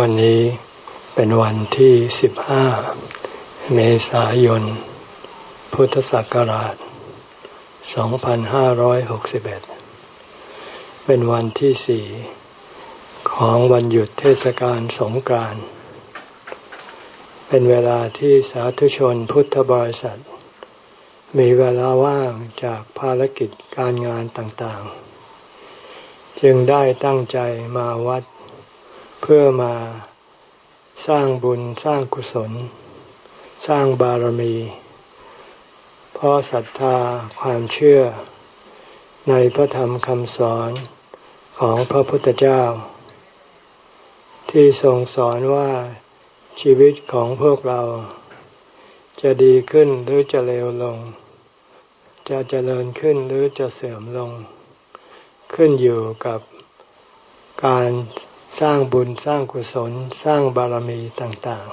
วันนี้เป็นวันที่สิบห้าเมษายน พุทธศักราช 2561 เป็นวันที่สี่ของวันหยุดเทศกาลสงกรานต์ เป็นเวลาที่สาธุชนพุทธบริษัท มีเวลาว่างจากภารกิจการงานต่างๆ จึงได้ตั้งใจมาวัด เพื่อมาสร้างบุญสร้างกุศล สร้างบารมี เพราะศรัทธาความเชื่อ ในพระธรรมคำสอนของพระพุทธเจ้า ที่ทรงสอนว่าชีวิตของพวกเรา จะดีขึ้นหรือจะเลวลง จะเจริญขึ้นหรือจะเสื่อมลง ขึ้นอยู่กับการ สร้างบุญสร้างกุศลสร้างบารมีต่าง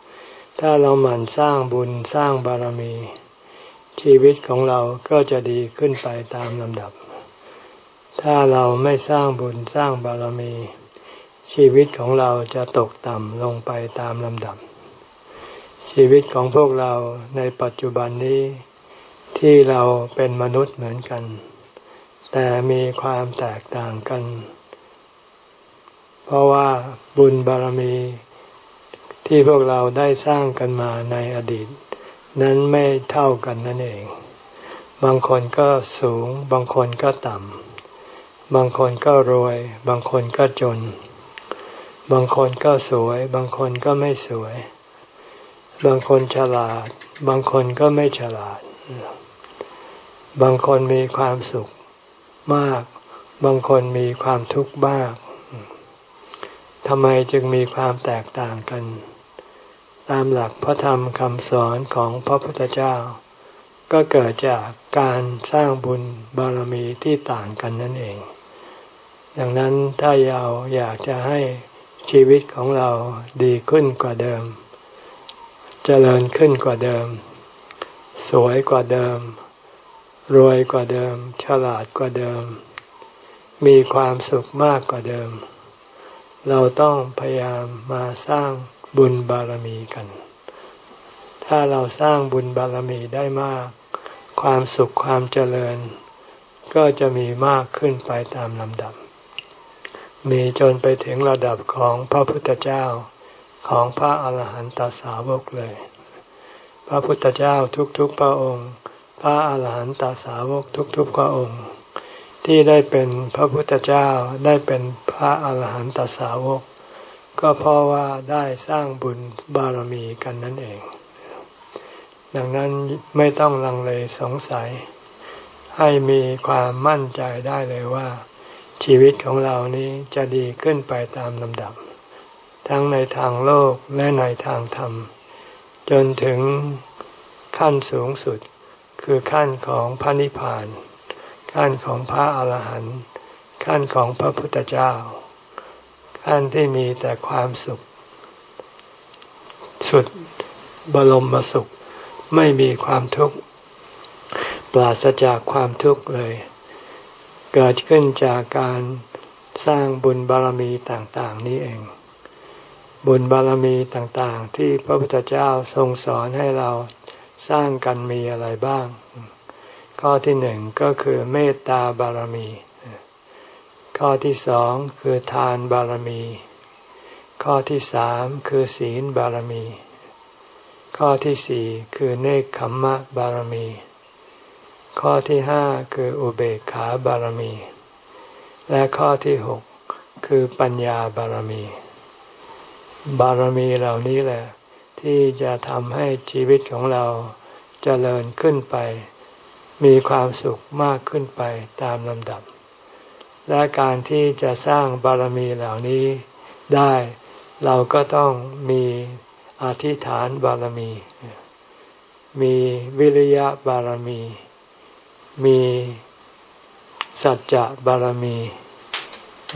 ๆ ถ้าเราหมั่นสร้างบุญสร้างบารมี ชีวิตของเราก็จะดีขึ้นไปตามลำดับ ถ้าเราไม่สร้างบุญสร้างบารมี ชีวิตของเราจะตกต่ำลงไปตามลำดับ ชีวิตของพวกเราในปัจจุบันนี้ ที่เราเป็นมนุษย์เหมือนกัน แต่มีความแตกต่างกัน เพราะว่าบุญบารมีที่พวกเราได้สร้างกันมาในอดีต นั้นไม่เท่ากันนั่นเอง บางคนก็สูง บางคนก็ต่ำ บางคนก็รวย บางคนก็จน บางคนก็สวย บางคนก็ไม่สวย บางคนฉลาด บางคนก็ไม่ฉลาด บางคนมีความสุขมาก บางคนมีความทุกข์มาก ทำไมจึงมีความแตกต่างกัน ตามหลักพระธรรมคำสอนของพระพุทธเจ้า ก็เกิดจากการสร้างบุญบารมีที่ต่างกันนั่นเอง ดังนั้นถ้าเราอยากจะให้ชีวิตของเราดีขึ้นกว่าเดิมเจริญขึ้นกว่าเดิม สวยกว่าเดิม รวยกว่าเดิม ฉลาดกว่าเดิม มีความสุขมากกว่าเดิม เราต้องพยายามมาสร้างบุญบารมีกัน ถ้าเราสร้างบุญบารมีได้มาก ความสุขความเจริญ ก็จะมีมากขึ้นไปตามลำดับ มีจนไปถึงระดับของพระพุทธเจ้าของพระอาหารหันตสาวกเลย พระพุทธเจ้าทุกๆพระองค์ พระอาหารหันตสาวกทุกๆพระองค์ ที่ได้เป็นพระพุทธเจ้าได้เป็นพระอาหารหันตสาวก ก็เพราะว่าได้สร้างบุญบารมีกันนั่นเอง ดังนั้นไม่ต้องลังเลสงสัย ให้มีความมั่นใจได้เลยว่า ชีวิตของเรานี้จะดีขึ้นไปตามลำดับ ทั้งในทางโลกและในทางธรรม จนถึงขั้นสูงสุดคือขั้นของพระนิพพาน ขั้นของพระอาหารหันต์ขั้นของพระพุทธเจ้า ขั้นที่มีแต่ความสุข สุดบรมสุข ไม่มีความทุกข์ปราศจากความทุกข์เลย เกิดขึ้นจากการสร้างบุญบารมีต่างๆ นี้เอง บุญบารมีต่างๆ ที่พระพุทธเจ้าทรงสอนให้เราสร้างกันมีอะไรบ้าง ข้อที่หนึ่งก็คือเมตตาบารมี ข้อที่สองคือทานบารมี ข้อที่สามคือศีลบารมี ข้อที่สี่คือเนคขมมะบารมี ข้อที่ห้าคืออุเบกขาบารมี และข้อที่หกคือปัญญาบารมี บารมีเหล่านี้แหละ ที่จะทำให้ชีวิตของเราจเจริญขึ้นไป มีความสุขมากขึ้นไปตามลำดับ และการที่จะสร้างบารมีเหล่านี้ได้ เราก็ต้องมีอธิษฐานบารมี มีวิริยะบารมี มีสัจจะบารมี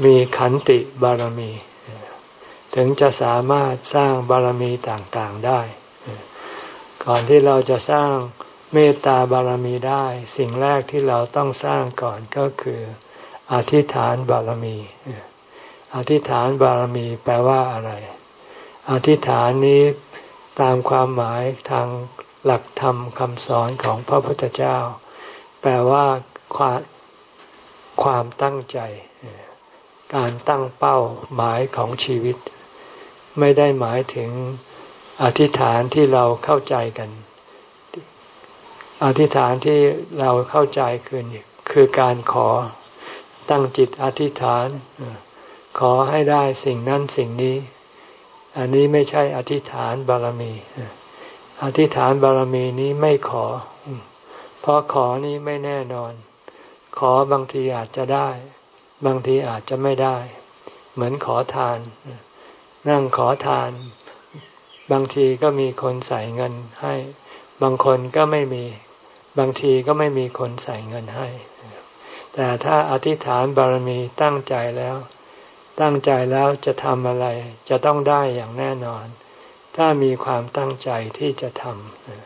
มีขันติบารมี ถึงจะสามารถสร้างบารมีต่างๆได้ ก่อนที่เราจะสร้าง เมตตาบารมีได้ สิ่งแรกที่เราต้องสร้างก่อนก็คืออธิษฐานบารมี อธิษฐานบารมีแปลว่าอะไร อธิษฐานนี้ตามความหมายทางหลักธรรมคำสอนของพระพุทธเจ้า แปลว่าความความตั้งใจ การตั้งเป้าหมายของชีวิต ไม่ได้หมายถึงอธิษฐานที่เราเข้าใจกัน อธิษฐานที่เราเข้าใจคือคือการขอตั้งจิตอธิษฐาน ขอให้ได้สิ่งนั้นสิ่งนี้ อันนี้ไม่ใช่อธิษฐานบารมี อธิษฐานบารมีนี้ไม่ขอ เพราะขอนี้ไม่แน่นอน ขอบางทีอาจจะได้ บางทีอาจจะไม่ได้ เหมือนขอทาน นั่งขอทาน บางทีก็มีคนใส่เงินให้ บางคนก็ไม่มี บางทีก็ไม่มีคนใส่เงินให้ แต่ถ้าอธิษฐานบารมีตั้งใจแล้ว ตั้งใจแล้วจะทำอะไร จะต้องได้อย่างแน่นอน ถ้ามีความตั้งใจที่จะท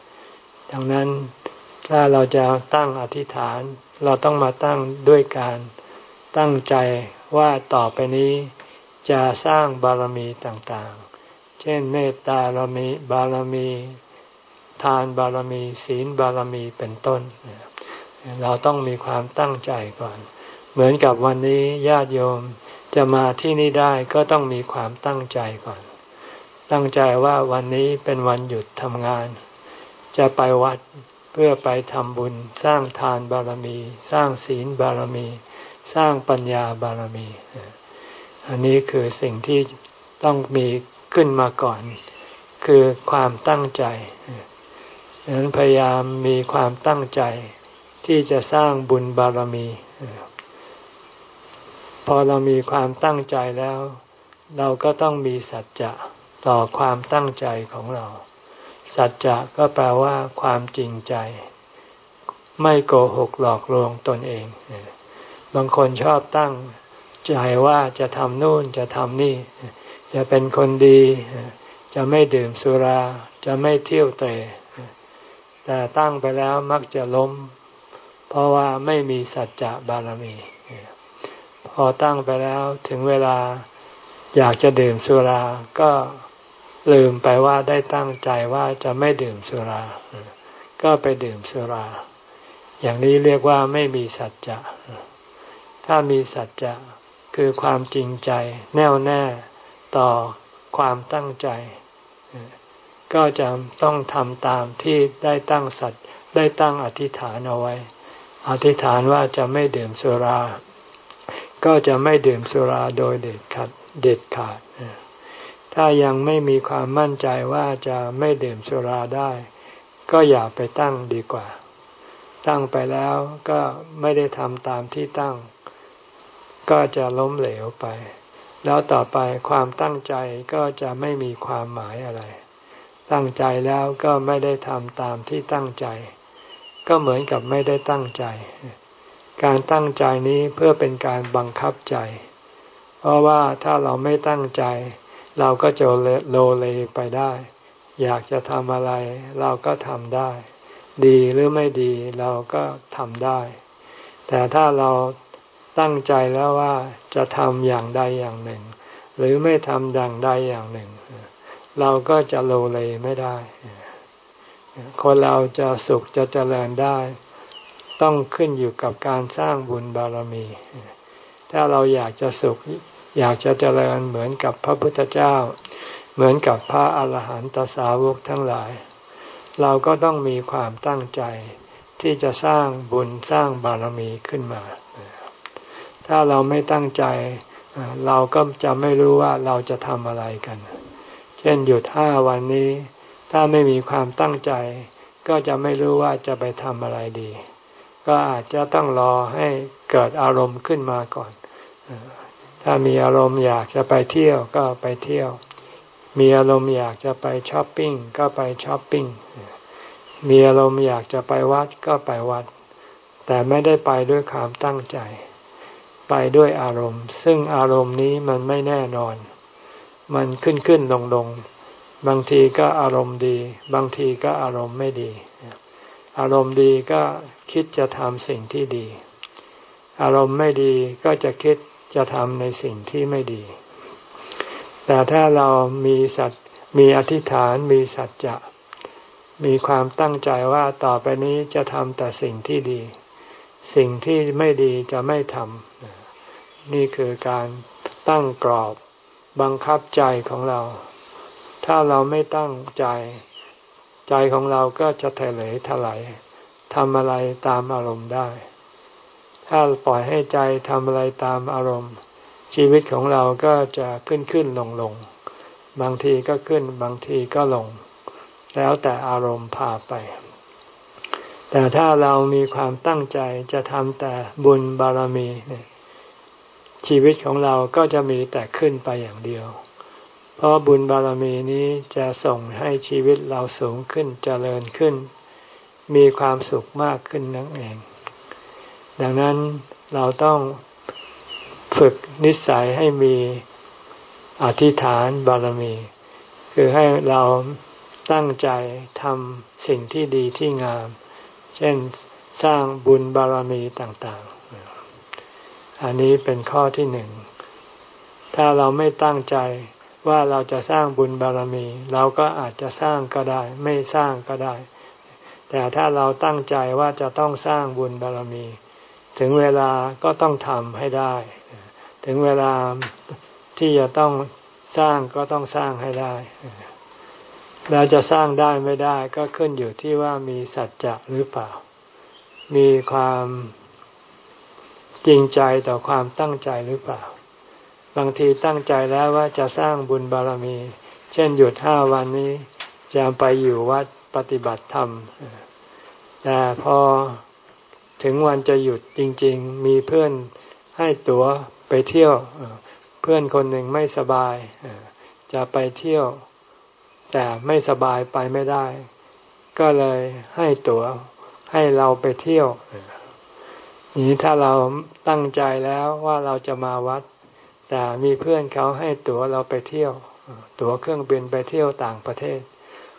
ำดังนั้นถ้าเราจะตั้งอธิษฐาน เราต้องมาตั้งด้วยการตั้งใจว่าต่อไปนี้จะสร้างบารมีต่างๆ เช่นเมตตาบารมีบารมี ทานบารมี ศีลบารมีเป็นต้น เราต้องมีความตั้งใจก่อน เหมือนกับวันนี้ญาติโยมจะมาที่นี่ได้ก็ต้องมีความตั้งใจก่อน ตั้งใจว่าวันนี้เป็นวันหยุดทำงาน จะไปวัดเพื่อไปทำบุญ สร้างทานบารมี สร้างศีลบารมี สร้างปัญญาบารมี อันนี้คือสิ่งที่ต้องมีขึ้นมาก่อน คือความตั้งใจ ดังนั้นพยายามมีความตั้งใจที่จะสร้างบุญบารมี พอเรามีความตั้งใจแล้ว เราก็ต้องมีสัจจะต่อความตั้งใจของเรา สัจจะก็แปลว่าความจริงใจ ไม่โกหกหลอกลวงตนเอง บางคนชอบตั้งใจว่าจะทำนู่นจะทำนี่ จะเป็นคนดี จะไม่ดื่มสุรา จะไม่เที่ยวเตะ แต่ตั้งไปแล้วมักจะล้ม เพราะว่าไม่มีสัจจะบารมี พอตั้งไปแล้วถึงเวลาอยากจะดื่มสุรา ก็ลืมไปว่าได้ตั้งใจว่าจะไม่ดื่มสุรา ก็ไปดื่มสุรา อย่างนี้เรียกว่าไม่มีสัจจะ ถ้ามีสัจจะคือความจริงใจแน่วแน่ต่อความตั้งใจ ก็จะต้องทำตามที่ได้ตั้งสัจได้ตั้งอธิษฐานเอาไว้ อธิษฐานว่าจะไม่ดื่มสุรา ก็จะไม่ดื่มสุราโดยเด็ดขาดเด็ดขาด ถ้ายังไม่มีความมั่นใจว่าจะไม่ดื่มสุราได้ ก็อย่าไปตั้งดีกว่า ตั้งไปแล้วก็ไม่ได้ทำตามที่ตั้ง ก็จะล้มเหลวไป แล้วต่อไปความตั้งใจก็จะไม่มีความหมายอะไร ตั้งใจแล้วก็ไม่ได้ทำตามที่ตั้งใจ ก็เหมือนกับไม่ได้ตั้งใจ การตั้งใจนี้เพื่อเป็นการบังคับใจ เพราะว่าถ้าเราไม่ตั้งใจ เราก็จะโลเลไปได้ อยากจะทำอะไร เราก็ทำได้ ดีหรือไม่ดีเราก็ทำได้ แต่ถ้าเราตั้งใจแล้วว่าจะทำอย่างใดอย่างหนึ่ง หรือไม่ทำดังใดอย่างหนึ่ง เราก็จะโลเลไม่ได้ คนเราจะสุขจะเจริญได้ ต้องขึ้นอยู่กับการสร้างบุญบารมี ถ้าเราอยากจะสุขอยากจะเจริญเหมือนกับพระพุทธเจ้า เหมือนกับพระอาหารหันตสาวกทั้งหลาย เราก็ต้องมีความตั้งใจ ที่จะสร้างบุญสร้างบารมีขึ้นมา ถ้าเราไม่ตั้งใจ เราก็จะไม่รู้ว่าเราจะทำอะไรกัน เช่นหยุดห้าวันนี้ ถ้าไม่มีความตั้งใจ ก็จะไม่รู้ว่าจะไปทำอะไรดี ก็อาจจะต้องรอให้เกิดอารมณ์ขึ้นมาก่อน ถ้ามีอารมณ์อยากจะไปเที่ยวก็ไปเที่ยว มีอารมณ์อยากจะไปช้อปปิ้งก็ไปช้อปปิ้ง มีอารมณ์อยากจะไปวัดก็ไปวัด แต่ไม่ได้ไปด้วยความตั้งใจ ไปด้วยอารมณ์ ซึ่งอารมณ์นี้มันไม่แน่นอน มันขึ้นขึ้นลงลงบางทีก็อารมณ์ดี บางทีก็อารมณ์ไม่ดี อารมณ์ดีก็คิดจะทำสิ่งที่ดี อารมณ์ไม่ดีก็จะคิดจะทำในสิ่งที่ไม่ดี แต่ถ้าเรามีสัตมีอธิษฐานมีสัจจะ มีความตั้งใจว่าต่อไปนี้จะทำแต่สิ่งที่ดี สิ่งที่ไม่ดีจะไม่ทำนี่คือการตั้งกรอบ บังคับใจของเรา ถ้าเราไม่ตั้งใจ ใจของเราก็จะทะเลถลายทำอะไรตามอารมณ์ได้ ถ้าปล่อยให้ใจทำอะไรตามอารมณ์ ชีวิตของเราก็จะขึ้นขึ้นลงลง บางทีก็ขึ้นบางทีก็ลง แล้วแต่อารมณ์พาไป แต่ถ้าเรามีความตั้งใจจะทำแต่บุญบารมีเนี่ย ชีวิตของเราก็จะมีแต่ขึ้นไปอย่างเดียว เพราะบุญบารมีนี้จะส่งให้ชีวิตเราสูงขึ้นจเจริญขึ้น มีความสุขมากขึ้นนั่นเอง ดังนั้นเราต้องฝึกนิสัยให้มีอธิษฐานบารมี คือให้เราตั้งใจทำสิ่งที่ดีที่งาม เช่นสร้างบุญบารมีต่างๆ อันนี้เป็นข้อที่หนึ่ง ถ้าเราไม่ตั้งใจว่าเราจะสร้างบุญบารมี เราก็อาจจะสร้างก็ได้ ไม่สร้างก็ได้ แต่ถ้าเราตั้งใจว่าจะต้องสร้างบุญบารมี ถึงเวลาก็ต้องทำให้ได้ ถึงเวลาที่จะต้องสร้างก็ต้องสร้างให้ได้เราจะสร้างได้ไม่ได้ก็ขึ้นอยู่ที่ว่ามีสัจจะหรือเปล่า มีความ จริงใจต่อความตั้งใจหรือเปล่า บางทีตั้งใจแล้วว่าจะสร้างบุญบารมี เช่นหยุดห้าวันนี้จะไปอยู่วัดปฏิบัติธรรม แต่พอถึงวันจะหยุดจริง ๆ มีเพื่อนให้ตั๋วไปเที่ยว เพื่อนคนหนึ่งไม่สบาย จะไปเที่ยว แต่ไม่สบายไปไม่ได้ ก็เลยให้ตัว๋วให้เราไปเที่ยว นี้ถ้าเราตั้งใจแล้วว่าเราจะมาวัด แต่มีเพื่อนเขาให้ตั๋วเราไปเที่ยว ตั๋วเครื่องบินไปเที่ยวต่างประเทศ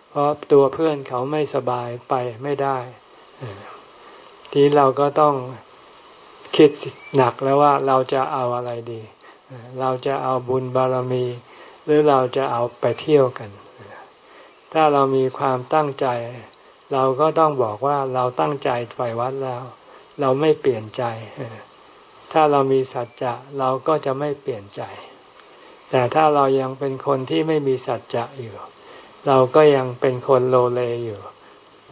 เพราะตัวเพื่อนเขาไม่สบายไปไม่ได้ทีเราก็ต้องคิดหนักแล้วว่าเราจะเอาอะไรดี เราจะเอาบุญบารมี หรือเราจะเอาไปเที่ยวกัน ถ้าเรามีความตั้งใจ เราก็ต้องบอกว่าเราตั้งใจไปวัดแล้ว เราไม่เปลี่ยนใจ ถ้าเรามีสัจจะเราก็จะไม่เปลี่ยนใจ แต่ถ้าเรายังเป็นคนที่ไม่มีสัจจะอยู่ เราก็ยังเป็นคนโลเลอยู่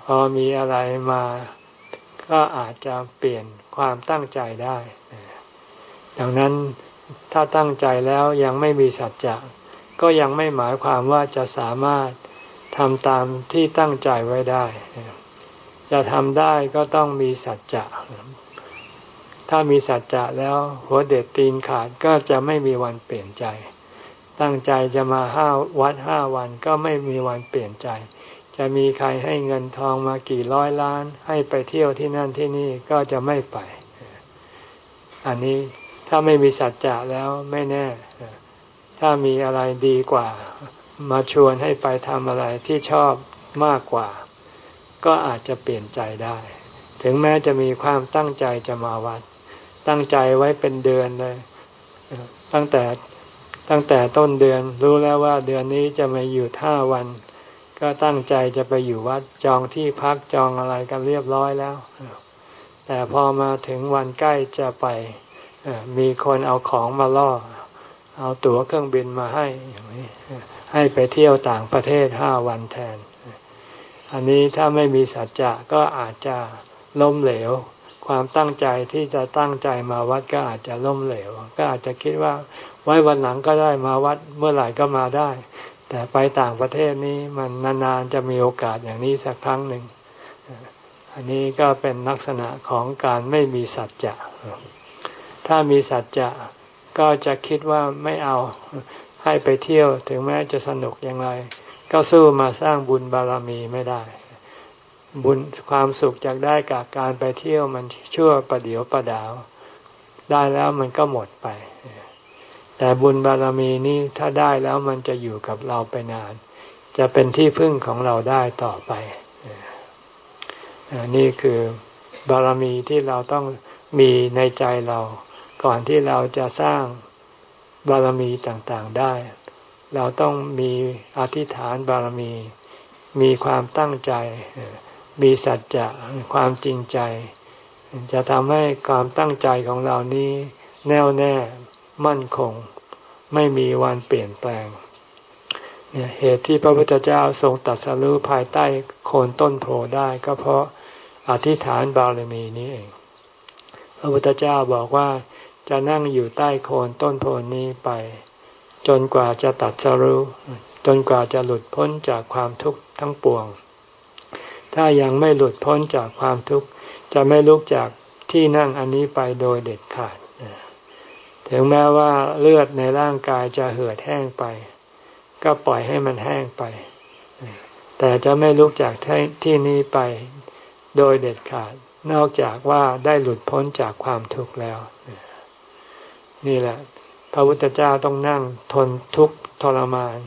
พอมีอะไรมาก็อาจจะเปลี่ยนความตั้งใจได้ ดังนั้นถ้าตั้งใจแล้วยังไม่มีสัจจะ ก็ยังไม่หมายความว่าจะสามารถทำตามที่ตั้งใจไว้ได้ จะทำได้ก็ต้องมีสัจจะถ้ามีสัจจะแล้วหัวเด็ดตีนขาดก็จะไม่มีวันเปลี่ยนใจ ตั้งใจจะมาห้าวัดห้าวันก็ไม่มีวันเปลี่ยนใจ จะมีใครให้เงินทองมากี่ร้อยล้าน ให้ไปเที่ยวที่นั่นที่นี่ก็จะไม่ไป อันนี้ถ้าไม่มีสัจจะแล้วไม่แน่ ถ้ามีอะไรดีกว่า มาชวนให้ไปทำอะไรที่ชอบมากกว่า ก็อาจจะเปลี่ยนใจได้ ถึงแม้จะมีความตั้งใจจะมาวัด ตั้งใจไว้เป็นเดือนเลยตั้งแต่ตั้งแต่ต้นเดือนรู้แล้วว่าเดือนนี้จะมาอยู่ห้าวัน ก็ตั้งใจจะไปอยู่วัดจองที่พักจองอะไรกันเรียบร้อยแล้ว แต่พอมาถึงวันใกล้จะไปมีคนเอาของมาล่อ เอาตั๋วเครื่องบินมาให้ ให้ไปเที่ยวต่างประเทศห้าวันแทน อันนี้ถ้าไม่มีสัจจะก็อาจจะล้มเหลว ความตั้งใจที่จะตั้งใจมาวัดก็อาจจะล้มเหลว ก็อาจจะคิดว่าไว้วันหลังก็ได้มาวัดเมื่อไหร่ก็มาได้ แต่ไปต่างประเทศนี้มันนานๆจะมีโอกาสอย่างนี้สักครั้งหนึ่ง อันนี้ก็เป็นลักษณะของการไม่มีสัจจะถ้ามีสัจจะก็จะคิดว่าไม่เอาให้ไปเที่ยวถึงแม้จะสนุกอย่างไร ก็สู้มาสร้างบุญบารมีไม่ได้ บุญความสุขจากได้กับการไปเที่ยวมันชั่วประเดียวประดาว ได้แล้วมันก็หมดไป แต่บุญบารมีนี้ถ้าได้แล้วมันจะอยู่กับเราไปนาน จะเป็นที่พึ่งของเราได้ต่อไป นี่คือบารมีที่เราต้องมีในใจเรา ก่อนที่เราจะสร้างบารมีต่างๆได้ เราต้องมีอธิษฐานบารมี มีความตั้งใจ มีสัจจะความจริงใจ จะทำให้ความตั้งใจของเรานี้แน่วแน่มั่นคง ไม่มีวันเปลี่ยนแปลงเนี่ยเหตุที่พระพุทธเจ้าทรงตัดสรู้ภายใต้โคนต้นโพได้ก็เพราะอธิษฐานบารมีนี้เอง พระพุทธเจ้าบอกว่าจะนั่งอยู่ใต้โคนต้นโพนี้ไป จนกว่าจะตัดสรู้จนกว่าจะหลุดพ้นจากความทุกข์ทั้งปวง ถ้ายังไม่หลุดพ้นจากความทุกข์จะไม่ลุกจากที่นั่งอันนี้ไปโดยเด็ดขาด ถึงแม้ว่าเลือดในร่างกายจะเหือดแห้งไป ก็ปล่อยให้มันแห้งไป แต่จะไม่ลุกจากที่นี้ไปโดยเด็ดขาด นอกจากว่าได้หลุดพ้นจากความทุกข์แล้ว นี่แหละ พระพุทธเจ้าต้องนั่งทนทุกข์ทรมาน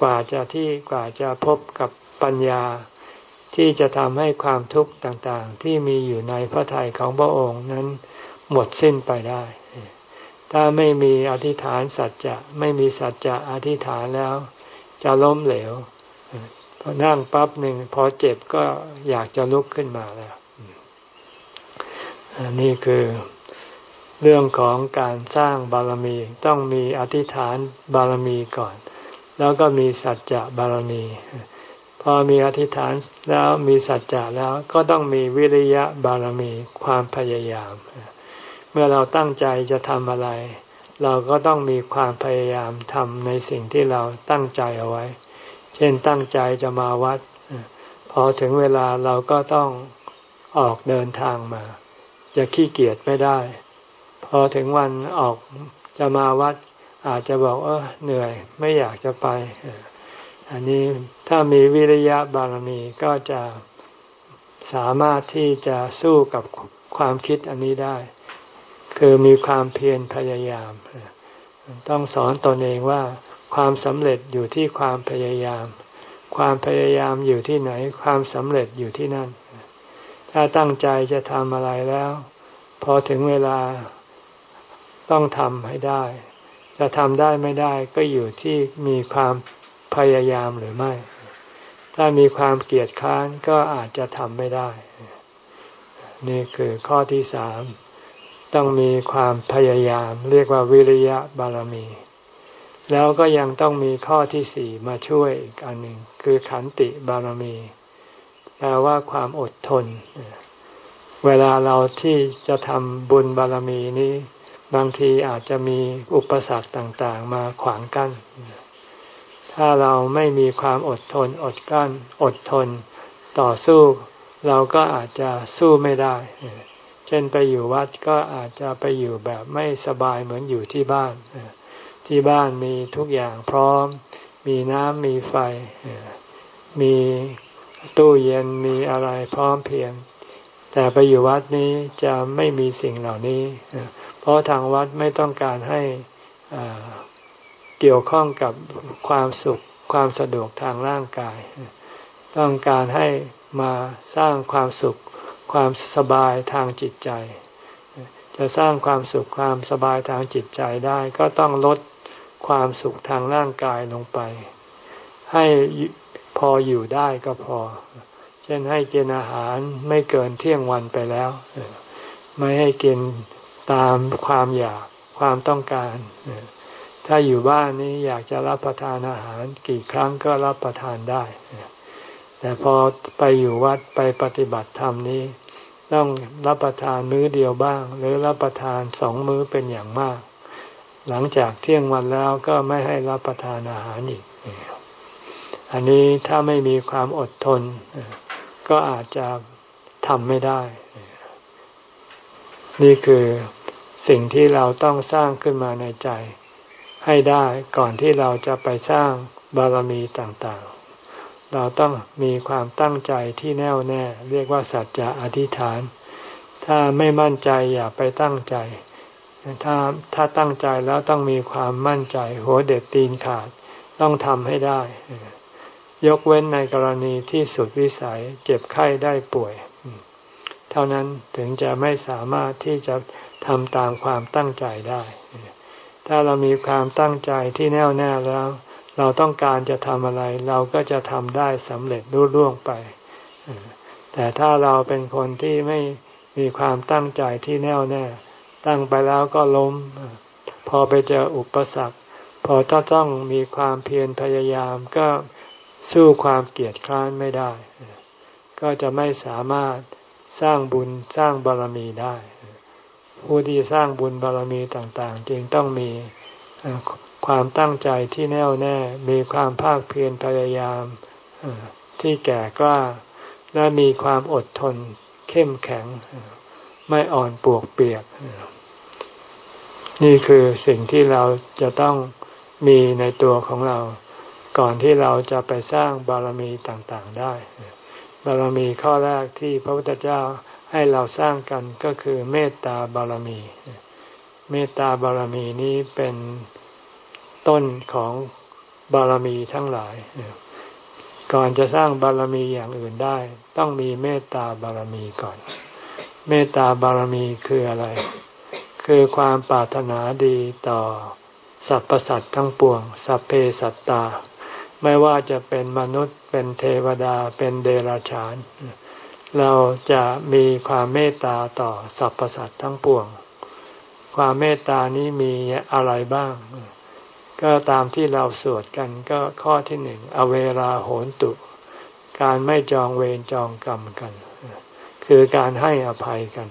กว่าจะที่กว่าจะพบกับปัญญา ที่จะทำให้ความทุกข์ต่างๆ ที่มีอยู่ในพระทัยของพระองค์นั้นหมดสิ้นไปได้ ถ้าไม่มีอธิษฐานสัจจะไม่มีสัจจะอธิษฐานแล้ว จะล้มเหลวพอนั่งปั๊บหนึ่งพอเจ็บก็อยากจะลุกขึ้นมาแล้วนี่คือ เรื่องของการสร้างบารมีต้องมีอธิษฐานบารมีก่อน แล้วก็มีสัจจะบารมี พอมีอธิษฐานแล้วมีสัจจะแล้วก็ต้องมีวิริยะบารมีความพยายาม เมื่อเราตั้งใจจะทำอะไร เราก็ต้องมีความพยายามทำในสิ่งที่เราตั้งใจเอาไว้ เช่นตั้งใจจะมาวัด พอถึงเวลาเราก็ต้องออกเดินทางมา จะขี้เกียจไม่ได้ พอถึงวันออกจะมาวัด อาจจะบอกเออเหนื่อยไม่อยากจะไป อันนี้ถ้ามีวิริยะบารมีก็จะสามารถที่จะสู้กับความคิดอันนี้ได้ คือมีความเพียรพยายาม ต้องสอนตนเองว่าความสำเร็จอยู่ที่ความพยายาม ความพยายามอยู่ที่ไหน ความสำเร็จอยู่ที่นั่น ถ้าตั้งใจจะทำอะไรแล้ว พอถึงเวลา ต้องทำให้ได้ จะทำได้ไม่ได้ก็อยู่ที่มีความพยายามหรือไม่ ถ้ามีความเกียดค้านก็อาจจะทำไม่ได้ นี่คือข้อที่สามต้องมีความพยายาม เรียกว่าวิริยะบารมี แล้วก็ยังต้องมีข้อที่สี่มาช่วยอีกอันหนึ่งคือขันติบารมี แปลว่าความอดทน เวลาเราที่จะทำบุญบารมีนี้ บางทีอาจจะมีอุปสรรคต่างๆ มาขวางกัน้น ถ้าเราไม่มีความอดทน อดกั้น อดทน ต่อสู้ เราก็อาจจะสู้ไม่ได้ เช่นไปอยู่วัดก็อาจจะไปอยู่แบบไม่สบายเหมือนอยู่ที่บ้าน ที่บ้านมีทุกอย่างพร้อม มีน้ำมีไฟ มีตู้เย็นมีอะไรพร้อมเพียง แต่ไปอยู่วัดนี้จะไม่มีสิ่งเหล่านี้ เพราะทางวัดไม่ต้องการให้เกี่ยวข้องกับความสุขความสะดวกทางร่างกาย ต้องการให้มาสร้างความสุขความสบายทางจิตใจ จะสร้างความสุขความสบายทางจิตใจได้ ก็ต้องลดความสุขทางร่างกายลงไป ให้พออยู่ได้ก็พอ เช่นให้กินอาหารไม่เกินเที่ยงวันไปแล้ว ไม่ให้กินตามความอยากความต้องการ ถ้าอยู่บ้านนี้อยากจะรับประทานอาหารกี่ครั้งก็รับประทานได้ แต่พอไปอยู่วัดไปปฏิบัติธรรมนี้ ต้องรับประทานมื้อเดียวบ้าง หรือรับประทานสองมื้อเป็นอย่างมาก หลังจากเที่ยงวันแล้วก็ไม่ให้รับประทานอาหารอีก อันนี้ถ้าไม่มีความอดทน ก็อาจจะทำไม่ได้ นี่คือสิ่งที่เราต้องสร้างขึ้นมาในใจให้ได้ก่อนที่เราจะไปสร้างบารมีต่างๆ เราต้องมีความตั้งใจที่แน่วแน่ เรียกว่าสัจจะอธิษฐาน ถ้าไม่มั่นใจอย่าไปตั้งใจ ถ้าถ้าตั้งใจแล้วต้องมีความมั่นใจ หัวเด็ดตีนขาดต้องทำให้ได้ ยกเว้นในกรณีที่สุดวิสัยเจ็บไข้ได้ป่วยถ้ท่านั้นถึงจะไม่สามารถที่จะทำตามความตั้งใจได้ ถ้าเรามีความตั้งใจที่แน่วแน่แล้ว เราต้องการจะทำอะไร เราก็จะทำได้สำเร็จรุ่ร่วงไป แต่ถ้าเราเป็นคนที่ไม่มีความตั้งใจที่แน่วแน่ ตั้งไปแล้วก็ล้ม พอไปเจออุปสรรค พอถ้าต้องมีความเพียรพยายามก็ สู้ความเกียดคร้านไม่ได้ ก็จะไม่สามารถสร้างบุญสร้างบารมีได้ ผู้ที่สร้างบุญบารมีต่างๆ จึงต้องมีความตั้งใจที่แน่วแน่ มีความภาคเพียรพยายามที่แก่กล้า และมีความอดทนเข้มแข็ง ไม่อ่อนปวกเปียก นี่คือสิ่งที่เราจะต้องมีในตัวของเรา ก่อนที่เราจะไปสร้างบารมีต่างๆได้ บารมีข้อแรกที่พระพุทธเจ้าให้เราสร้างกันก็คือเมตตาบารมี เมตตาบารมีนี้เป็นต้นของบารมีทั้งหลาย ก่อนจะสร้างบารมีอย่างอื่นได้ ต้องมีเมตตาบารมีก่อน เมตตาบารมีคืออะไร คือความปรารถนาดีต่อสรรพสัตว์ทั้งปวง สัพเพสัตตา ไม่ว่าจะเป็นมนุษย์เป็นเทวดาเป็นเดรัจฉาน เราจะมีความเมตตาต่อสรรพสัตว์ทั้งปวง ความเมตตานี้มีอะไรบ้าง ก็ตามที่เราสวดกันก็ข้อที่หนึ่งอเวราโหนตุ การไม่จองเวรจองกรรมกัน คือการให้อภัยกัน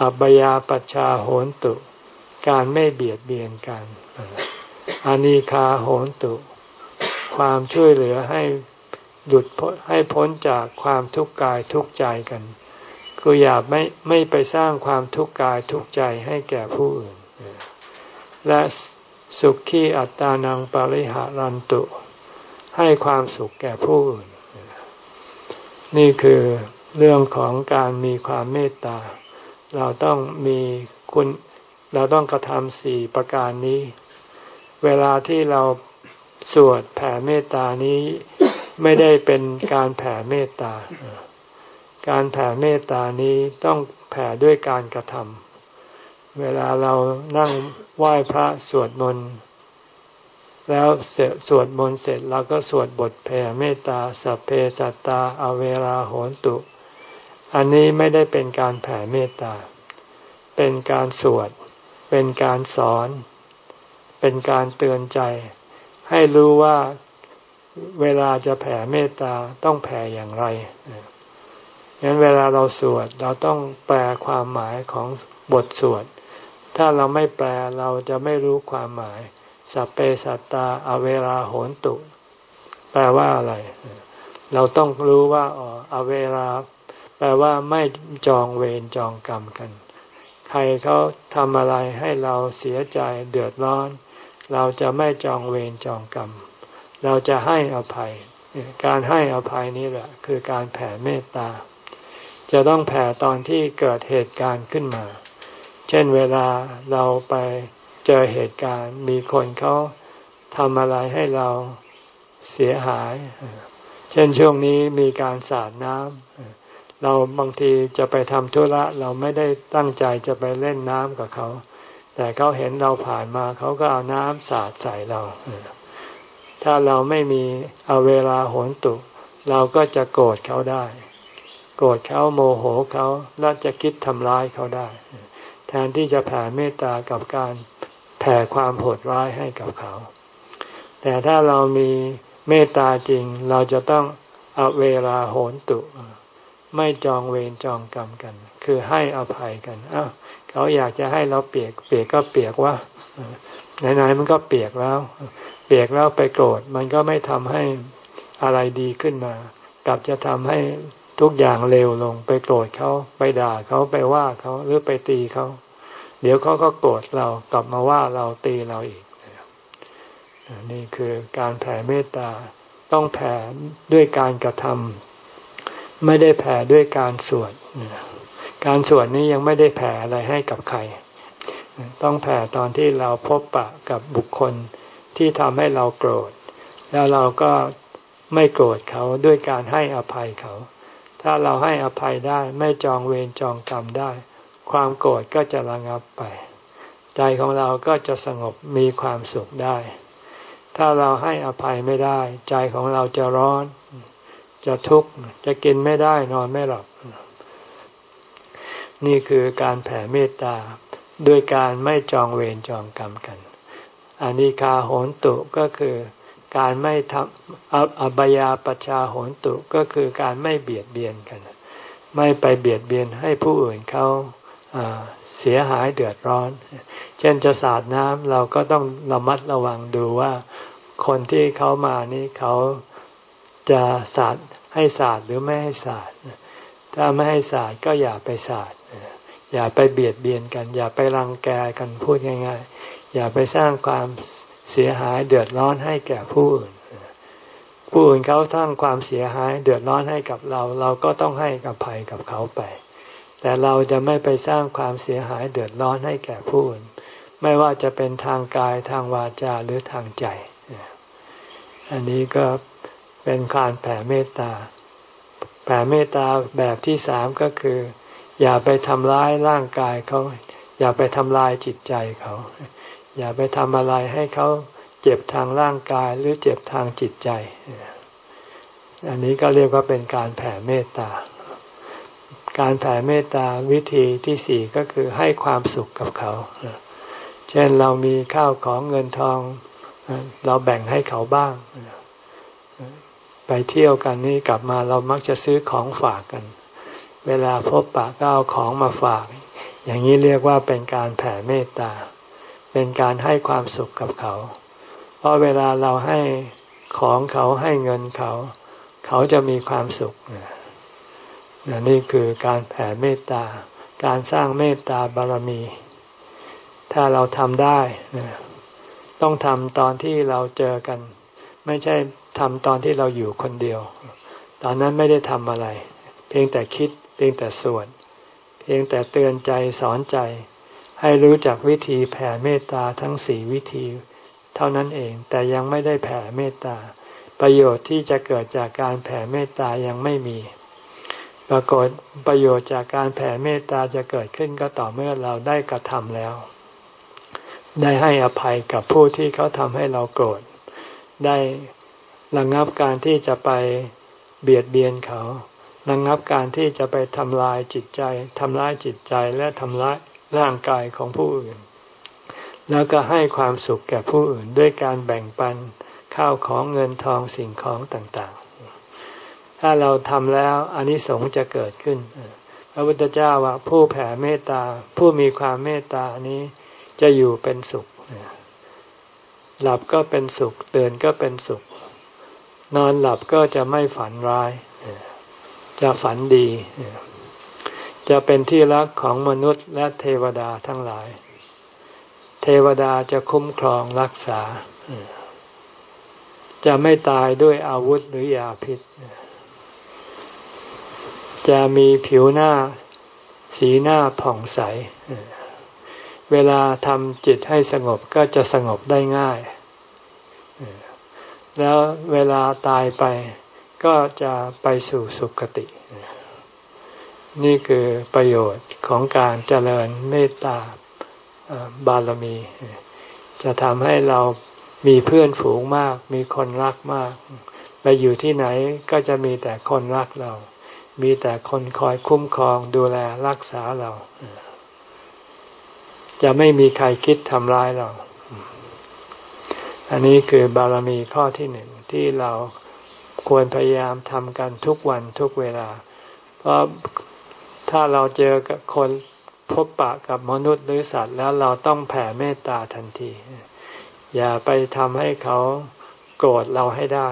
อัปยาปัชชาโหนตุ การไม่เบียดเบียนกัน อานิคาโหนตุ ความช่วยเหลือให้หลุดให้พ้นจากความทุกข์กายทุกข์ใจกัน คืออย่าไม่ไม่ไปสร้างความทุกข์กายทุกข์ใจให้แก่ผู้อื่น และสุขขีอัตตานังปริหารันตุ ให้ความสุขแก่ผู้อื่น นี่คือเรื่องของการมีความเมตตา เราต้องมีคุณ เราต้องกระทำสี่ประการนี้ เวลาที่เราสวดแผ่เมตตานี้ไม่ได้เป็นการแผ่เมตตา การแผ่เมตตานี้ต้องแผ่ด้วยการกระทำเวลาเรานั่งไหว้พระสวดมนต์แล้วสวดมนต์เสร็จเราก็สวดบทแผ่เมตตาสัพเพสัตตาอเวราโหนตุ อันนี้ไม่ได้เป็นการแผ่เมตตา เป็นการสวด เป็นการสอน เป็นการเตือนใจ ให้รู้ว่าเวลาจะแผ่เมตตาต้องแผ่อย่างไรงั้นเวลาเราสวดเราต้องแปลความหมายของบทสวด ถ้าเราไม่แปลเราจะไม่รู้ความหมาย สัพเพสัตตาอเวราโหนตุ แปลว่าอะไร เราต้องรู้ว่าอ๋ออเวราแปลว่าไม่จองเวรจองกรรมกัน ใครเขาทำอะไรให้เราเสียใจเดือดร้อน เราจะไม่จองเวรจองกรรม เราจะให้อภัย การให้อภัยนี้แหละ คือการแผ่เมตตา จะต้องแผ่ตอนที่เกิดเหตุการณ์ขึ้นมา เช่นเวลาเราไปเจอเหตุการณ์ มีคนเขาทำอะไรให้เราเสียหาย เช่นช่วงนี้มีการสาดน้ำเราบางทีจะไปทำธุระเราไม่ได้ตั้งใจจะไปเล่นน้ำกับเขา แต่เขาเห็นเราผ่านมาเขาก็เอาน้ำสาดใส่เรา ถ้าเราไม่มีเอาเวลาโหนตุ เราก็จะโกรธเขาได้ โกรธเขาโมโหเขาแล้วจะคิดทำร้ายเขาได้ แทนที่จะแผ่เมตตากับการแผ่ความโหดร้ายให้กับเขา แต่ถ้าเรามีเมตตาจริงเราจะต้องเอาเวลาโหนตุ ไม่จองเวรจองกรรมกัน คือให้อภัยกันอ้าว เขาอยากจะให้เราเปียก เปียกก็เปียกว่าไหนๆมันก็เปียกแล้ว เปียกแล้วไปโกรธมันก็ไม่ทำให้อะไรดีขึ้นมา กลับจะทำให้ทุกอย่างเลวลง ไปโกรธเขาไปด่าเขาไปว่าเขาหรือไปตีเขาเดี๋ยวเขาก็โกรธเรากลับมาว่าเราตีเราอีกนี่คือการแผ่เมตตาต้องแผ่ด้วยการกระทำไม่ได้แผ่ด้วยการสวด การสวดนี้ยังไม่ได้แผ่อะไรให้กับใคร ต้องแผ่ตอนที่เราพบปะกับบุคคลที่ทำให้เราโกรธ แล้วเราก็ไม่โกรธเขาด้วยการให้อภัยเขา ถ้าเราให้อภัยได้ไม่จองเวรจองกรรมได้ ความโกรธก็จะระงับไป ใจของเราก็จะสงบมีความสุขได้ ถ้าเราให้อภัยไม่ได้ ใจของเราจะร้อน จะทุกข์จะกินไม่ได้นอนไม่หลับ นี่คือการแผ่เมตตาด้วยการไม่จองเวรจองกรรมกันอานิคาโหนตุก็คือการไม่ทำอบายาปชาโหนตุก็คือการไม่เบียดเบียนกัน ไม่ไปเบียดเบียนให้ผู้อื่นเขาเสียหายเดือดร้อน เช่นจะสาดน้ำเราก็ต้องระมัดระวังดูว่า คนที่เขามานี่เขาจะสาดให้สาดหรือไม่ให้สาดถ้าไม่ให้สาดก็อย่าไปสาด อย่าไปเบียดเบียนกัน อย่าไปรังแกกันพูดง่าย ๆ อย่าไปสร้างความเสียหายเดือดร้อนให้แก่ผู้อื่นผู้อื่นเขาสร้างความเสียหาย เดือดร้อนให้กับเรา เราก็ต้องให้กับภัยกับเขาไป แต่เราจะไม่ไปสร้างความเสียหายเดือดร้อนให้แก่ผู้อื่น ไม่ว่าจะเป็นทางกายทางวาจาหรือทางใจ อันนี้ก็เป็นการแผ่เมตตา แผ่เมตตาแบบที่สามก็คือ อย่าไปทำร้ายร่างกายเขา อย่าไปทำลายจิตใจเขา อย่าไปทำอะไรให้เขาเจ็บทางร่างกายหรือเจ็บทางจิตใจ อันนี้ก็เรียกว่าเป็นการแผ่เมตตา การแผ่เมตตาวิธีที่สี่ก็คือให้ความสุขกับเขา เช่นเรามีข้าวของเงินทอง เราแบ่งให้เขาบ้าง ไปเที่ยวกันนี่กลับมาเรามักจะซื้อของฝากกัน เวลาพบปะก็เอาของมาฝาก อย่างนี้เรียกว่าเป็นการแผ่เมตตา เป็นการให้ความสุขกับเขา เพราะเวลาเราให้ของเขาให้เงินเขา เขาจะมีความสุขนี่คือการแผ่เมตตา การสร้างเมตตาบารมี ถ้าเราทำได้ ต้องทำตอนที่เราเจอกัน ไม่ใช่ทำตอนที่เราอยู่คนเดียว ตอนนั้นไม่ได้ทำอะไร เพียงแต่คิด เพียงแต่สวด เพียงแต่เตือนใจสอนใจ ให้รู้จักวิธีแผ่เมตตาทั้งสี่วิธี เท่านั้นเองแต่ยังไม่ได้แผ่เมตตา ประโยชน์ที่จะเกิดจากการแผ่เมตตายังไม่มี ปรากฏประโยชน์จากการแผ่เมตตาจะเกิดขึ้นก็ต่อเมื่อเราได้กระทำแล้ว ได้ให้อภัยกับผู้ที่เขาทำให้เราโกรธ ได้ระงงับการที่จะไปเบียดเบียนเขา ระงงับการที่จะไปทำลายจิตใจทำร้ายจิตใจและทำร้ายร่างกายของผู้อื่น แล้วก็ให้ความสุขแก่ผู้อื่นด้วยการแบ่งปันข้าวของเงินทองสิ่งของต่างๆ ถ้าเราทำแล้วอนนิสงส์จะเกิดขึ้น พระพุทธเจ้าว่าผู้แผ่เมตตา ผู้มีความเมตตานี้จะอยู่เป็นสุข หลับก็เป็นสุข เตือนก็เป็นสุข นอนหลับก็จะไม่ฝันร้าย จะฝันดี จะเป็นที่รักของมนุษย์และเทวดาทั้งหลาย เทวดาจะคุ้มครองรักษา จะไม่ตายด้วยอาวุธหรือยาพิษ จะมีผิวหน้าสีหน้าผ่องใส เวลาทำจิตให้สงบก็จะสงบได้ง่าย แล้วเวลาตายไป ก็จะไปสู่สุคติ นี่คือประโยชน์ของการเจริญเมตตาบารมี จะทำให้เรามีเพื่อนฝูงมาก มีคนรักมาก ไปอยู่ที่ไหนก็จะมีแต่คนรักเรา มีแต่คนคอยคุ้มครองดูแลรักษาเรา จะไม่มีใครคิดทำร้ายเรา อันนี้คือบารมีข้อที่หนึ่งที่เรา ควรพยายามทำกันทุกวันทุกเวลา เพราะถ้าเราเจอกับคนพบปะกับมนุษย์หรือสัตว์แล้วเราต้องแผ่เมตตาทันที อย่าไปทำให้เขาโกรธเราให้ได้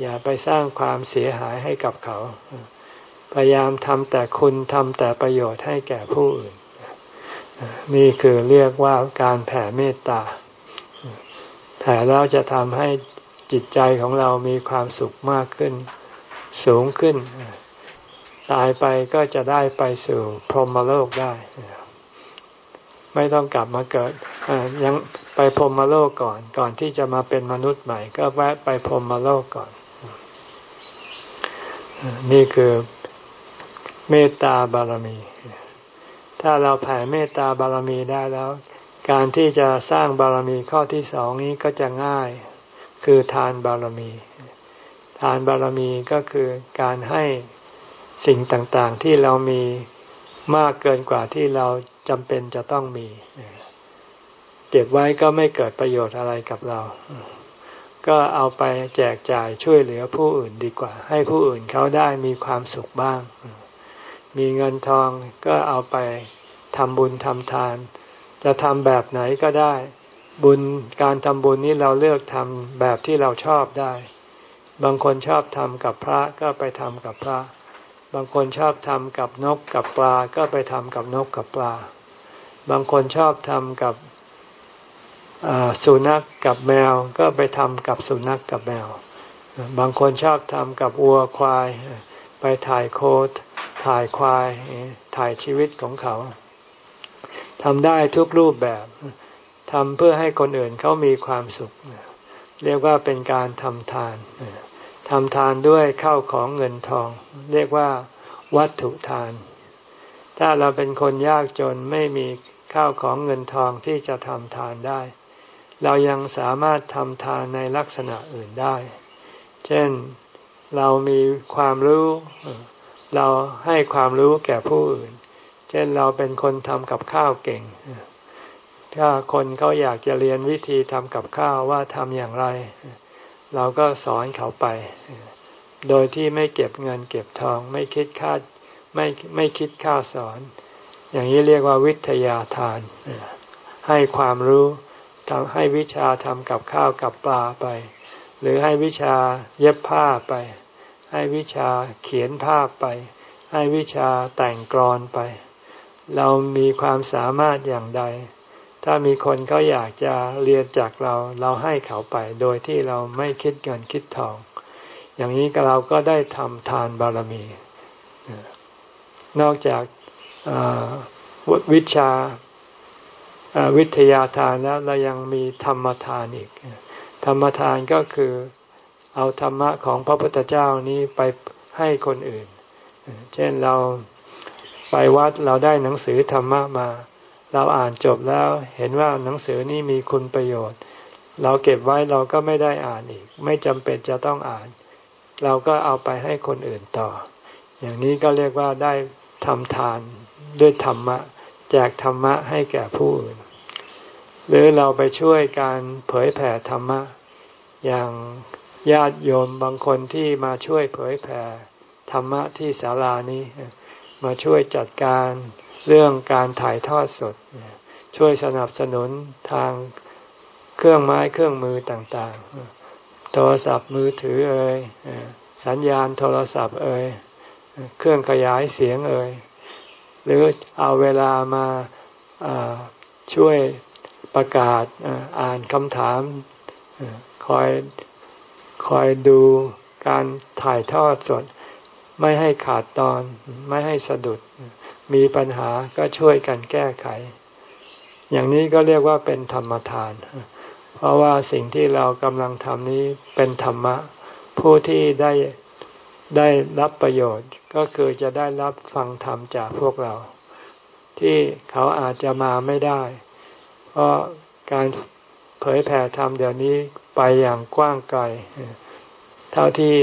อย่าไปสร้างความเสียหายให้กับเขา พยายามทำแต่คุณทำแต่ประโยชน์ให้แก่ผู้อื่น นี่คือเรียกว่าการแผ่เมตตาแผ่แล้วจะทำให้ จิตใจของเรามีความสุขมากขึ้น สูงขึ้น ตายไปก็จะได้ไปสู่พรหมโลกได้ ไม่ต้องกลับมาเกิดยังไปพรหมโลกก่อน ก่อนที่จะมาเป็นมนุษย์ใหม่ ก็แวะไปพรหมโลกก่อน นี่คือเมตตาบารมี ถ้าเราแผ่เมตตาบารมีได้แล้ว การที่จะสร้างบารมีข้อที่สองนี้ก็จะง่าย คือทานบารมี ทานบารมีก็คือการให้สิ่งต่างๆที่เรามีมากเกินกว่าที่เราจำเป็นจะต้องมี เก็บไว้ก็ไม่เกิดประโยชน์อะไรกับเรา ก็เอาไปแจกจ่ายช่วยเหลือผู้อื่นดีกว่า ให้ผู้อื่นเขาได้มีความสุขบ้าง มีเงินทองก็เอาไปทำบุญทำทาน จะทำแบบไหนก็ได้ บุญการทำบุญนี้เราเลือกทำแบบที่เราชอบได้ บางคนชอบทำกับพระก็ไปทำกับพระ บางคนชอบทำกับนกกับปลาก็ไปทำกับนกกับปลา บางคนชอบทำกับสุนัขกกับแมวก็ไปทำกับสุนัขกกับแมว บางคนชอบทำกับวัวควาย ไปถ่ายโคถ่ายควาย ถ่ายชีวิตของเขาทำได้ทุกรูปแบบ ทำเพื่อให้คนอื่นเขามีความสุข เรียกว่าเป็นการทำทานทำทานด้วยข้าวของเงินทอง เรียกว่าวัตถุทาน ถ้าเราเป็นคนยากจนไม่มีข้าวของเงินทองที่จะทำทานได้ เรายังสามารถทำทานในลักษณะอื่นได้ เช่นเรามีความรู้ เราให้ความรู้แก่ผู้อื่น เช่นเราเป็นคนทำกับข้าวเก่ง ถ้าคนเขาอยากจะเรียนวิธีทำกับข้าวว่าทำอย่างไร เราก็สอนเขาไป โดยที่ไม่เก็บเงินเก็บทองไม่คิดค่าไม่ไม่คิดค่าสอน อย่างนี้เรียกว่าวิทยาทาน ให้ความรู้ทำให้วิชาทำกับข้าวกับปลาไป หรือให้วิชาเย็บผ้าไป ให้วิชาเขียนภาพไป ให้วิชาแต่งกรอนไป เรามีความสามารถอย่างใด ถ้ามีคนเขาอยากจะเรียนจากเราเราให้เขาไป โดยที่เราไม่คิดเงินคิดทอง อย่างนี้เราก็ได้ทำทานบารมี นอกจากวิชาวิทยาทานแล้วเรายังมีธรรมทานอีก ธรรมทานก็คือเอาธรรมะของพระพุทธเจ้านี้ไปให้คนอื่น เช่นเราไปวัดเราได้หนังสือธรรมะมา เราอ่านจบแล้วเห็นว่าหนังสือนี้มีคุณประโยชน์ เราเก็บไว้เราก็ไม่ได้อ่านอีก ไม่จำเป็นจะต้องอ่าน เราก็เอาไปให้คนอื่นต่อ อย่างนี้ก็เรียกว่าได้ทำทานด้วยธรรมะแจกธรรมะให้แก่ผู้อื่น หรือเราไปช่วยการเผยแผ่ธรรมะ อย่างญาติโยมบางคนที่มาช่วยเผยแผ่ธรรมะที่ศาลานี้ มาช่วยจัดการ เรื่องการถ่ายทอดสด ช่วยสนับสนุนทางเครื่องไม้เครื่องมือต่างๆ โทรศัพท์มือถือเอ่ยสัญญาณโทรศัพท์เอ่ยเครื่องขยายเสียงเอ่ยหรือเอาเวลามาช่วยประกาศอ่านคำถามคอยคอยดูการถ่ายทอดสด ไม่ให้ขาดตอน ไม่ให้สะดุด มีปัญหาก็ช่วยกันแก้ไข อย่างนี้ก็เรียกว่าเป็นธรรมทาน เพราะว่าสิ่งที่เรากำลังทำนี้เป็นธรรมะ ผู้ที่ได้ได้รับประโยชน์ก็คือจะได้รับฟังธรรมจากพวกเรา ที่เขาอาจจะมาไม่ได้ เพราะการเผยแผ่ธรรมเดี๋ยวนี้ไปอย่างกว้างไกล เท่าที่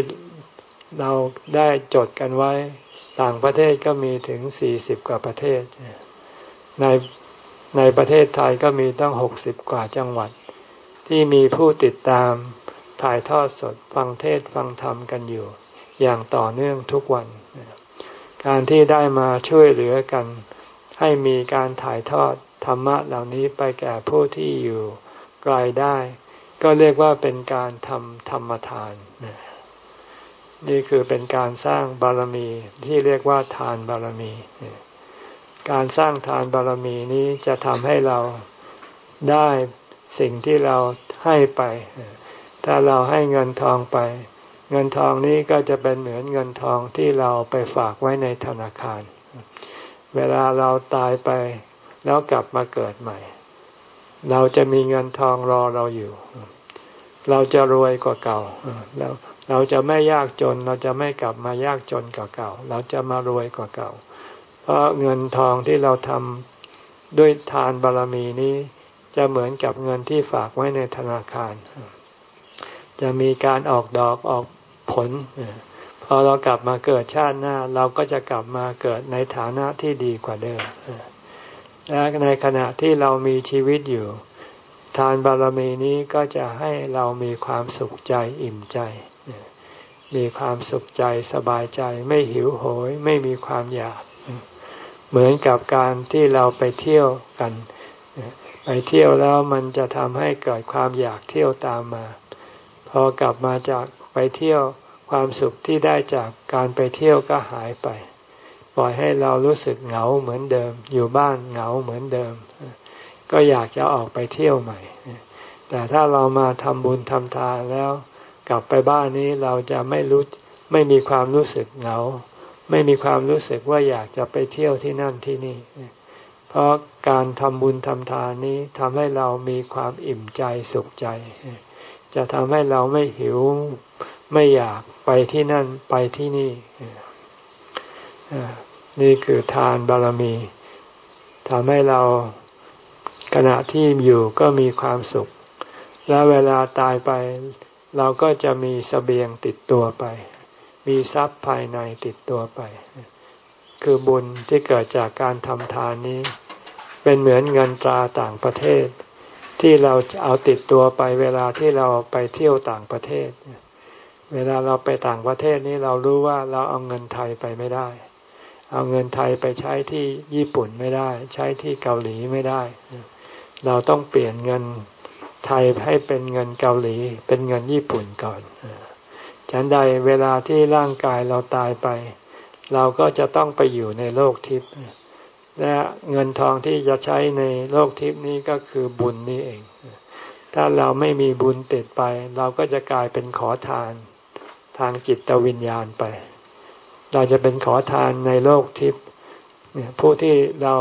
เราได้จดกันไว้ ต่างประเทศก็มีถึงสี่สิบกว่าประเทศ ในในประเทศไทยก็มีตั้งหกสิบกว่าจังหวัด ที่มีผู้ติดตามถ่ายทอดสดฟังเทศฟังธรรมกันอยู่ อย่างต่อเนื่องทุกวัน การที่ได้มาช่วยเหลือกัน ให้มีการถ่ายทอดธรรมะเหล่านี้ไปแก่ผู้ที่อยู่ไกลได้ ก็เรียกว่าเป็นการทำธรรมทานนี่ นี่คือเป็นการสร้างบารมีที่เรียกว่าทานบารมี การสร้างทานบารมีนี้จะทำให้เราได้สิ่งที่เราให้ไป ถ้าเราให้เงินทองไป เงินทองนี้ก็จะเป็นเหมือนเงินทองที่เราไปฝากไว้ในธนาคาร เวลาเราตายไปแล้วกลับมาเกิดใหม่ เราจะมีเงินทองรอเราอยู่ เราจะรวยกว่าเก่าเราเราจะไม่ยากจน เราจะไม่กลับมายากจนกว่าเก่า เราจะมารวยกว่าเก่า เพราะเงินทองที่เราทำด้วยทานบารรมีนี้จะเหมือนกับเงินที่ฝากไว้ในธนาคาร จะมีการออกดอกออกผลพอเรากลับมาเกิดชาติหน้า เราก็จะกลับมาเกิดในฐานะที่ดีกว่าเดิมและในขณะที่เรามีชีวิตอยู่ ทานบารมีนี้ก็จะให้เรามีความสุขใจอิ่มใจ มีความสุขใจสบายใจไม่หิวโหย ไม่มีความอยาก เหมือนกับการที่เราไปเที่ยวกัน ไปเที่ยวแล้วมันจะทำให้เกิดความอยากเที่ยวตามมา พอกลับมาจากไปเที่ยวความสุขที่ได้จากการไปเที่ยวก็หายไป ปล่อยให้เรารู้สึกเหงาเหมือนเดิม อยู่บ้านเหงาเหมือนเดิม ก็อยากจะออกไปเที่ยวใหม่ แต่ถ้าเรามาทำบุญทำทานแล้ว กลับไปบ้านนี้เราจะไม่รู้ไม่มีความรู้สึกเหงา ไม่มีความรู้สึกว่าอยากจะไปเที่ยวที่นั่นที่นี่ เพราะการทำบุญทำทานนี้ทำให้เรามีความอิ่มใจสุขใจ จะทำให้เราไม่หิวไม่อยากไปที่นั่นไปที่นี่นี่คือทานบารมีทำให้เรา ขณะที่อยู่ก็มีความสุข และเวลาตายไป เราก็จะมีสเสบียงติดตัวไป มีทรัพย์ภายในติดตัวไป คือบุญที่เกิดจากการทำทานนี้ เป็นเหมือนเงินตราต่างประเทศ ที่เราเอาติดตัวไปเวลาที่เราไปเที่ยวต่างประเทศ เวลาเราไปต่างประเทศนี้เรารู้ว่าเราเอาเงินไทยไปไม่ได้เอาเงินไทยไปใช้ที่ญี่ปุ่นไม่ได้ ใช้ที่เกาหลีไม่ได้ เราต้องเปลี่ยนเงินไทยให้เป็นเงินเกาหลี เป็นเงินญี่ปุ่นก่อนฉันใดเวลาที่ร่างกายเราตายไป เราก็จะต้องไปอยู่ในโลกทิพย์และเงินทองที่จะใช้ในโลกทิพย์นี้ก็คือบุญนี้เอง ถ้าเราไม่มีบุญติดไป เราก็จะกลายเป็นขอทาน ทางจิตวิญญาณไป เราจะเป็นขอทานในโลกทิพย์ผู้ที่เรา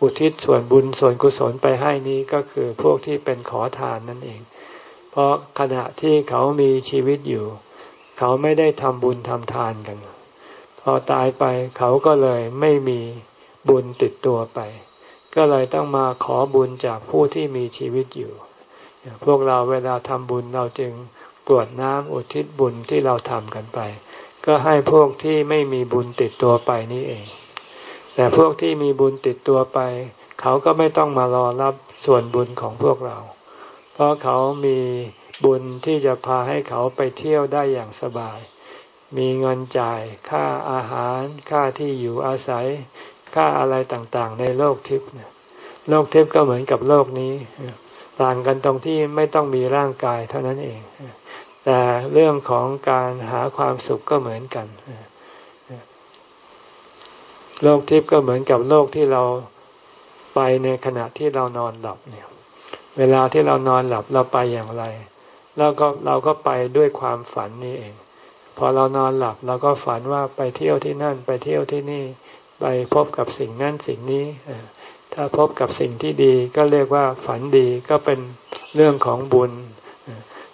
อุทิศส่วนบุญส่วนกุศลไปให้นี้ก็คือพวกที่เป็นขอทานนั่นเอง เพราะขณะที่เขามีชีวิตอยู่ เขาไม่ได้ทำบุญทำทานกัน พอตายไปเขาก็เลยไม่มีบุญติดตัวไป ก็เลยต้องมาขอบุญจากผู้ที่มีชีวิตอยู่ พวกเราเวลาทำบุญเราจึงกรวดน้ำอุทิศบุญที่เราทำกันไป ก็ให้พวกที่ไม่มีบุญติดตัวไปนี่เอง แต่พวกที่มีบุญติดตัวไป เขาก็ไม่ต้องมารอรับส่วนบุญของพวกเรา เพราะเขามีบุญที่จะพาให้เขาไปเที่ยวได้อย่างสบาย มีเงินจ่ายค่าอาหาร ค่าที่อยู่อาศัย ค่าอะไรต่างๆ ในโลกทิพย์โลกทิพย์ก็เหมือนกับโลกนี้ ต่างกันตรงที่ไม่ต้องมีร่างกายเท่านั้นเอง แต่เรื่องของการหาความสุขก็เหมือนกัน โลกทิพย์ก็เหมือนกับโลกที่เราไปในขณะที่เรานอนหลับเนี่ย เวลาที่เรานอนหลับเราไปอย่างไร แล้วก็เราก็ไปด้วยความฝันนี่เอง พอเรานอนหลับเราก็ฝันว่าไปเที่ยวที่นั่นไปเที่ยวที่นี่ ไปพบกับสิ่งนั้นสิ่งนี้ถ้าพบกับสิ่งที่ดีก็เรียกว่าฝันดีก็เป็นเรื่องของบุญ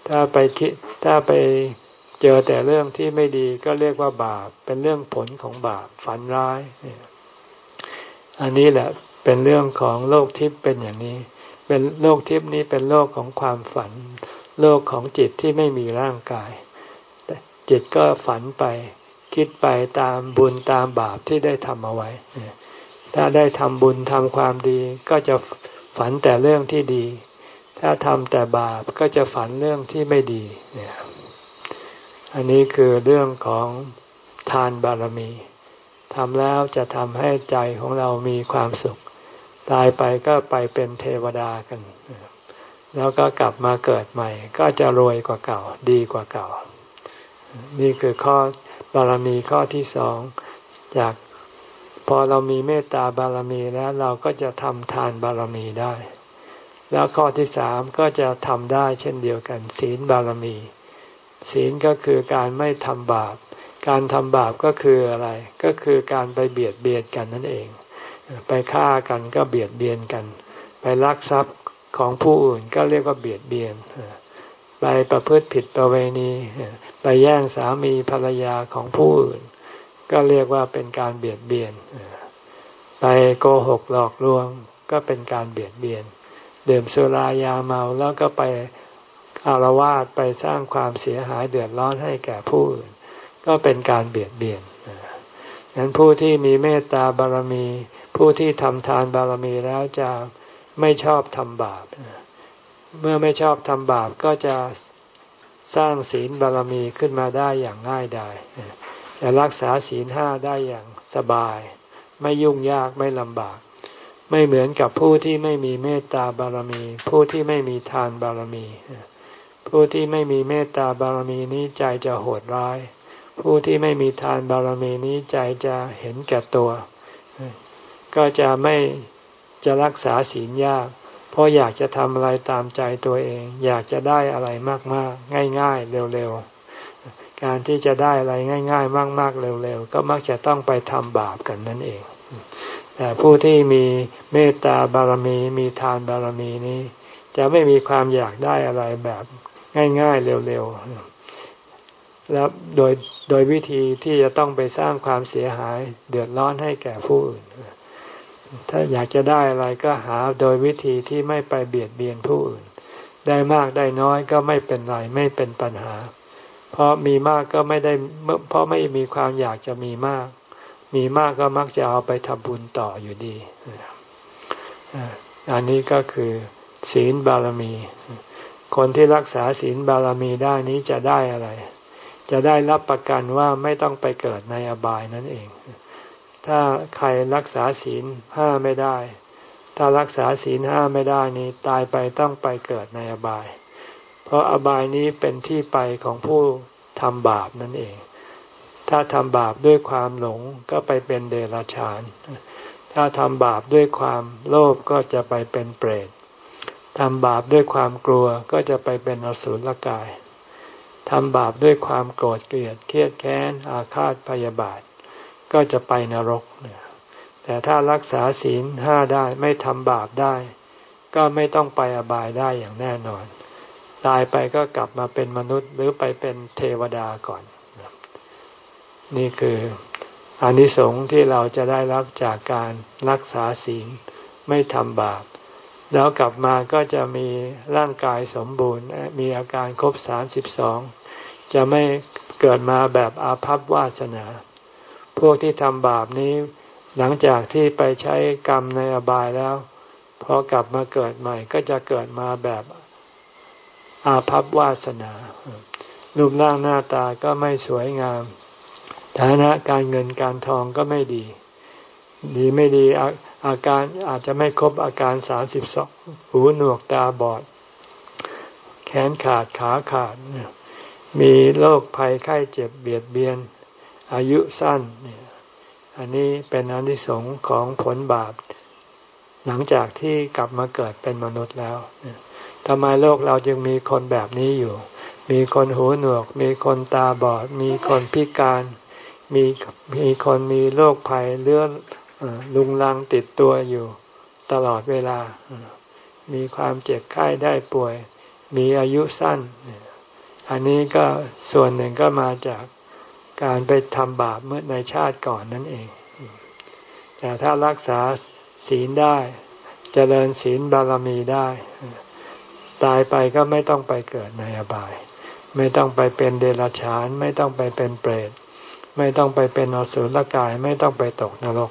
ถ้าไปคิดถ้าไป เจอแต่เรื่องที่ไม่ดีก็เรียกว่าบาป เป็นเรื่องผลของบาปฝันร้าย อันนี้แหละเป็นเรื่องของโลกทิพย์เป็นอย่างนี้ เป็นโลกทิพย์นี้เป็นโลกของความฝัน โลกของจิตที่ไม่มีร่างกาย จิตก็ฝันไปคิดไปตามบุญตามบาปที่ได้ทำเอาไว้ ถ้าได้ทำบุญทำความดี ก็จะฝันแต่เรื่องที่ดี ถ้าทำแต่บาปก็จะฝันเรื่องที่ไม่ดีเนี่ย อันนี้คือเรื่องของทานบารมีทำแล้วจะทำให้ใจของเรามีความสุข ตายไปก็ไปเป็นเทวดากัน แล้วก็กลับมาเกิดใหม่ ก็จะรวยกว่าเก่า ดีกว่าเก่า นี่คือข้อบารมีข้อที่สองจากพอเรามีเมตตาบารมีแล้วเราก็จะทำทานบารมีได้ แล้วข้อที่สามก็จะทำได้เช่นเดียวกัน ศีลบารมี ศีลก็คือการไม่ทำบาป การทำบาปก็คืออะไร ก็คือการไปเบียดเบียนกันนั่นเอง ไปฆ่ากันก็เบียดเบียนกัน ไปลักทรัพย์ของผู้อื่นก็เรียกว่าเบียดเบียน ไปประพฤติผิดประเวณี ไปแย่งสามีภรรยาของผู้อื่น ก็เรียกว่าเป็นการเบียดเบียน ไปโกหกหลอกลวงก็เป็นการเบียดเบียน เดื่มสุรายาเมาแล้วก็ไป อารวาสไปสร้างความเสียหายเดือดร้อนให้แก่ผู้อื่น ก็เป็นการเบียดเบียนฉะนั้นผู้ที่มีเมตตาบารมี ผู้ที่ทำทานบารมีแล้วจะไม่ชอบทำบาป เมื่อไม่ชอบทำบาปก็จะสร้างศีลบารมีขึ้นมาได้อย่างง่ายดายจะรักษาศีลห้าได้อย่างสบาย ไม่ยุ่งยากไม่ลำบาก ไม่เหมือนกับผู้ที่ไม่มีเมตตาบารมี ผู้ที่ไม่มีทานบารมี ผู้ที่ไม่มีเมตตาบารมีนี้ใจจะโหดร้าย ผู้ที่ไม่มีทานบารมีนี้ใจจะเห็นแก่ตัว ก็จะไม่จะรักษาศีลยาก เพราะอยากจะทำอะไรตามใจตัวเอง อยากจะได้อะไรมากๆ ง่ายๆ เร็วๆ การที่จะได้อะไรง่าย ๆ มาก ๆ เร็วๆ ก็มักจะต้องไปทำบาปกันนั่นเอง แต่ผู้ที่มีเมตตาบารมี มีทานบารมีนี้ จะไม่มีความอยากได้อะไรแบบ ง่ายๆเร็วๆแล้วโดยโดยวิธีที่จะต้องไปสร้างความเสียหาย เดือดร้อนให้แก่ผู้อื่น ถ้าอยากจะได้อะไรก็หาโดยวิธีที่ไม่ไปเบียดเบียนผู้อื่น ได้มากได้น้อยก็ไม่เป็นไรไม่เป็นปัญหา เพราะมีมากก็ไม่ได้เพราะไม่มีความอยากจะมีมาก มีมากก็มักจะเอาไปทำบุญต่ออยู่ดีอันนี้ก็คือศีลบารมี คนที่รักษาศีลบารมีได้นี้จะได้อะไร จะได้รับประกันว่าไม่ต้องไปเกิดในอบายนั่นเอง ถ้าใครรักษาศีลห้าไม่ได้ ถ้ารักษาศีลห้าไม่ได้นี้ตายไปต้องไปเกิดในอบาย เพราะอบายนี้เป็นที่ไปของผู้ทำบาปนั่นเอง ถ้าทำบาปด้วยความหลงก็ไปเป็นเดรัจฉาน ถ้าทำบาปด้วยความโลภก็จะไปเป็นเปรต ทำบาปด้วยความกลัวก็จะไปเป็นอสุรกาย ทำบาปด้วยความโกรธเกลียดเครียดแค้น อาฆาตพยาบาท ก็จะไปนรกเนี่ยแต่ถ้ารักษาศีลห้าได้ไม่ทำบาปได้ ก็ไม่ต้องไปอบายได้อย่างแน่นอน ตายไปก็กลับมาเป็นมนุษย์หรือไปเป็นเทวดาก่อน นี่คืออานิสงส์ที่เราจะได้รับจากการรักษาศีลไม่ทำบาป แล้วกลับมาก็จะมีร่างกายสมบูรณ์ มีอาการครบสามสิบสองจะไม่เกิดมาแบบอาภัพวาสนา พวกที่ทำบาปนี้ หลังจากที่ไปใช้กรรมในอบายแล้วพอกลับมาเกิดใหม่ ก็จะเกิดมาแบบอาภัพวาสนา รูปร่างหน้าตาก็ไม่สวยงาม ฐานะการเงินการทองก็ไม่ดี ดีไม่ดี อาการอาจจะไม่ครบอาการสามสิบสองหูหนวกตาบอด แขนขาดขาขาด มีโรคภัยไข้เจ็บเบียดเบียน อายุสั้นเนี่ยอันนี้เป็นอนิสงส์ของผลบาป หลังจากที่กลับมาเกิดเป็นมนุษย์แล้วทำไมโลกเราจึงมีคนแบบนี้อยู่ มีคนหูหนวก มีคนตาบอด มีคนพิการ มีมีคนมีโรคภัยเลื่อ ลุงลังติดตัวอยู่ตลอดเวลา มีความเจ็บไข้ได้ป่วย มีอายุสั้น อันนี้ก็ส่วนหนึ่งก็มาจากการไปทำบาปเมื่อในชาติก่อนนั่นเอง แต่ถ้ารักษาศีลได้จเจริญศีลบารมีได้ ตายไปก็ไม่ต้องไปเกิดในอบาย ไม่ต้องไปเป็นเดรัจฉาน ไม่ต้องไปเป็นเปรต ไม่ต้องไปเป็นอสุรกาย ไม่ต้องไปตกนรก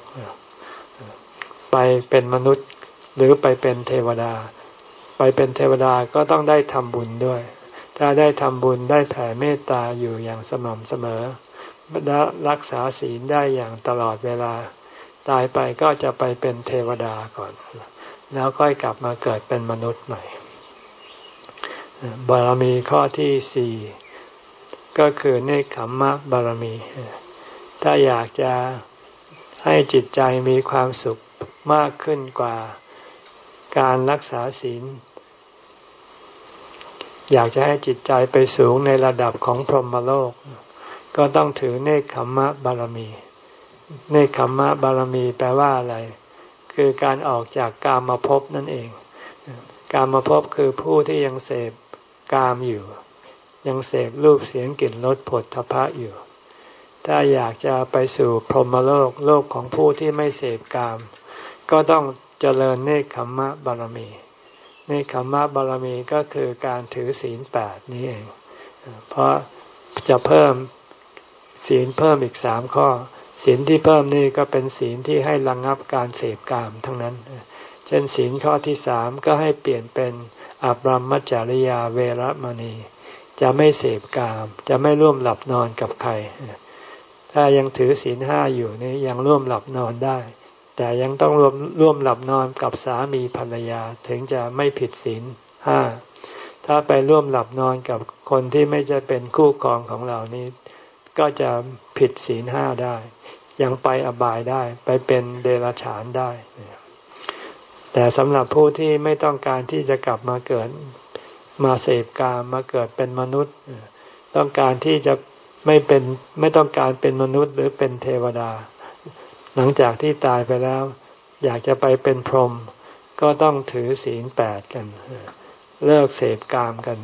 ไปเป็นมนุษย์หรือไปเป็นเทวดา ไปเป็นเทวดาก็ต้องได้ทำบุญด้วย ถ้าได้ทำบุญได้แผ่เมตตาอยู่อย่างสม่ำเสมอรักษาศีลได้อย่างตลอดเวลา ตายไปก็จะไปเป็นเทวดาก่อน แล้วค่อยกลับมาเกิดเป็นมนุษย์ใหม่บารมีข้อที่สี่ ก็คือเนคขมมะบารมี ถ้าอยากจะให้จิตใจมีความสุขมากขึ้นกว่าการรักษาศีล อยากจะให้จิตใจไปสูงในระดับของพรหมโลก ก็ต้องถือเนคขมมะบารมี เนคขมมะบารมีแปลว่าอะไร คือการออกจากกามาพนั่นเอง กามาพคือผู้ที่ยังเสพกามอยู่ ยังเสพรูปเสียงกลิ่นรสผลทพะอยู่ ถ้าอยากจะไปสู่พรหมโลกโลกของผู้ที่ไม่เสพกาม ก็ต้องเจริญเนคขมมะบารมี เนคขมมะบารมีก็คือการถือศีลแปดนี้เอง เพราะจะเพิ่มศีลเพิ่มอีกสามข้อ ศีลที่เพิ่มนี่ก็เป็นศีลที่ให้ระงงับการเสพกามทั้งนั้น เช่นศีลข้อที่สามก็ให้เปลี่ยนเป็นอับรมมัจจริยาเวรมณี จะไม่เสพกาม จะไม่ร่วมหลับนอนกับใคร ถ้ายังถือศีลห้าอยู่นี่ยังร่วมหลับนอนได้ แต่ยังต้องร่วมร่วมหลับนอนกับสามีภรรยาถึงจะไม่ผิดศีลห้าถ้าไปร่วมหลับนอนกับคนที่ไม่จะเป็นคู่ครองของเรานี้ ก็จะผิดศีลห้าได้ ยังไปอบายได้ไปเป็นเดรัจฉานได้ แต่สำหรับผู้ที่ไม่ต้องการที่จะกลับมาเกิด มาเสพกามมาเกิดเป็นมนุษย์ ต้องการที่จะไม่เป็นไม่ต้องการเป็นมนุษย์หรือเป็นเทวดา หลังจากที่ตายไปแล้ว อยากจะไปเป็นพรหมก็ต้องถือศีลแปดกัน เลิกเสพกามกัน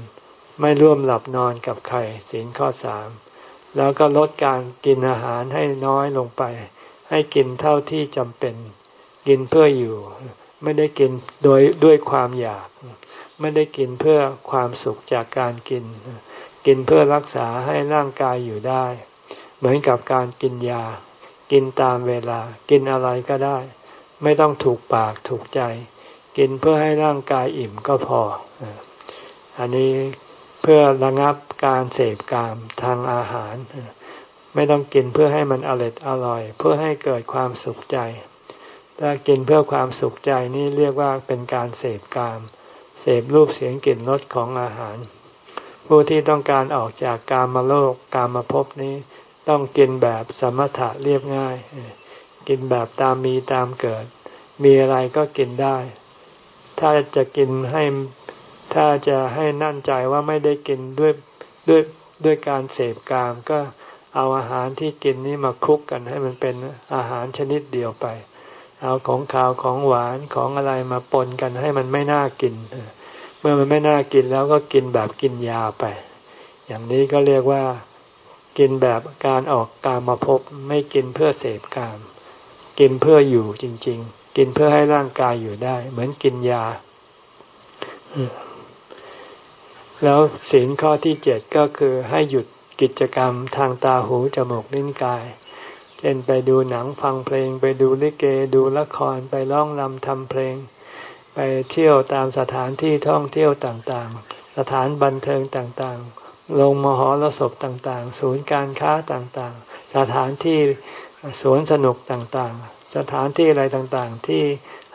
ไม่ร่วมหลับนอนกับใครศีลข้อสามแล้วก็ลดการกินอาหารให้น้อยลงไป ให้กินเท่าที่จำเป็น กินเพื่ออยู่ ไม่ได้กินโดยด้วยความอยาก ไม่ได้กินเพื่อความสุขจากการกิน กินเพื่อรักษาให้ร่างกายอยู่ได้ เหมือนกับการกินยา กินตามเวลา กินอะไรก็ได้ ไม่ต้องถูกปากถูกใจ กินเพื่อให้ร่างกายอิ่มก็พอ อันนี้เพื่อระงับการเสพกามทางอาหาร ไม่ต้องกินเพื่อให้มันอร่อยอร่อย เพื่อให้เกิดความสุขใจ ถ้ากินเพื่อความสุขใจนี่เรียกว่าเป็นการเสพกาม เสพรูปเสียงกลิ่นรสของอาหาร ผู้ที่ต้องการออกจากกามโลกกามมาพนี้ ต้องกินแบบสมถะเรียบง่าย กินแบบตามมีตามเกิด มีอะไรก็กินได้ ถ้าจะกินให้ถ้าจะให้นั่นใจว่าไม่ได้กินด้วยด้วยด้วยการเสพกามก็เอาอาหารที่กินนี้มาคลุกกันให้มันเป็นอาหารชนิดเดียวไป เอาของขาวของหวานของอะไรมาปนกันให้มันไม่น่ากิน เมื่อมันไม่น่ากินแล้วก็กินแบบกินยาไป อย่างนี้ก็เรียกว่ากินแบบการออกกามมาพบไม่กินเพื่อเสพกาม กินเพื่ออยู่จริง ๆ กินเพื่อให้ร่างกายอยู่ได้ เหมือนกินยา แล้วศีลข้อที่เจ็ดก็คือให้หยุดกิจกรรมทางตาหูจมูกลิ้นกาย เช่นไปดูหนังฟังเพลง ไปดูลิเกดูละครไปร้องรำทำเพลง ไปเที่ยวตามสถานที่ท่องเที่ยวต่างๆ สถานบันเทิงต่างๆ ลงมหรสพต่างๆ ศูนย์การค้าต่างๆ สถานที่สวนสนุกต่างๆ สถานที่อะไรต่างๆ ที่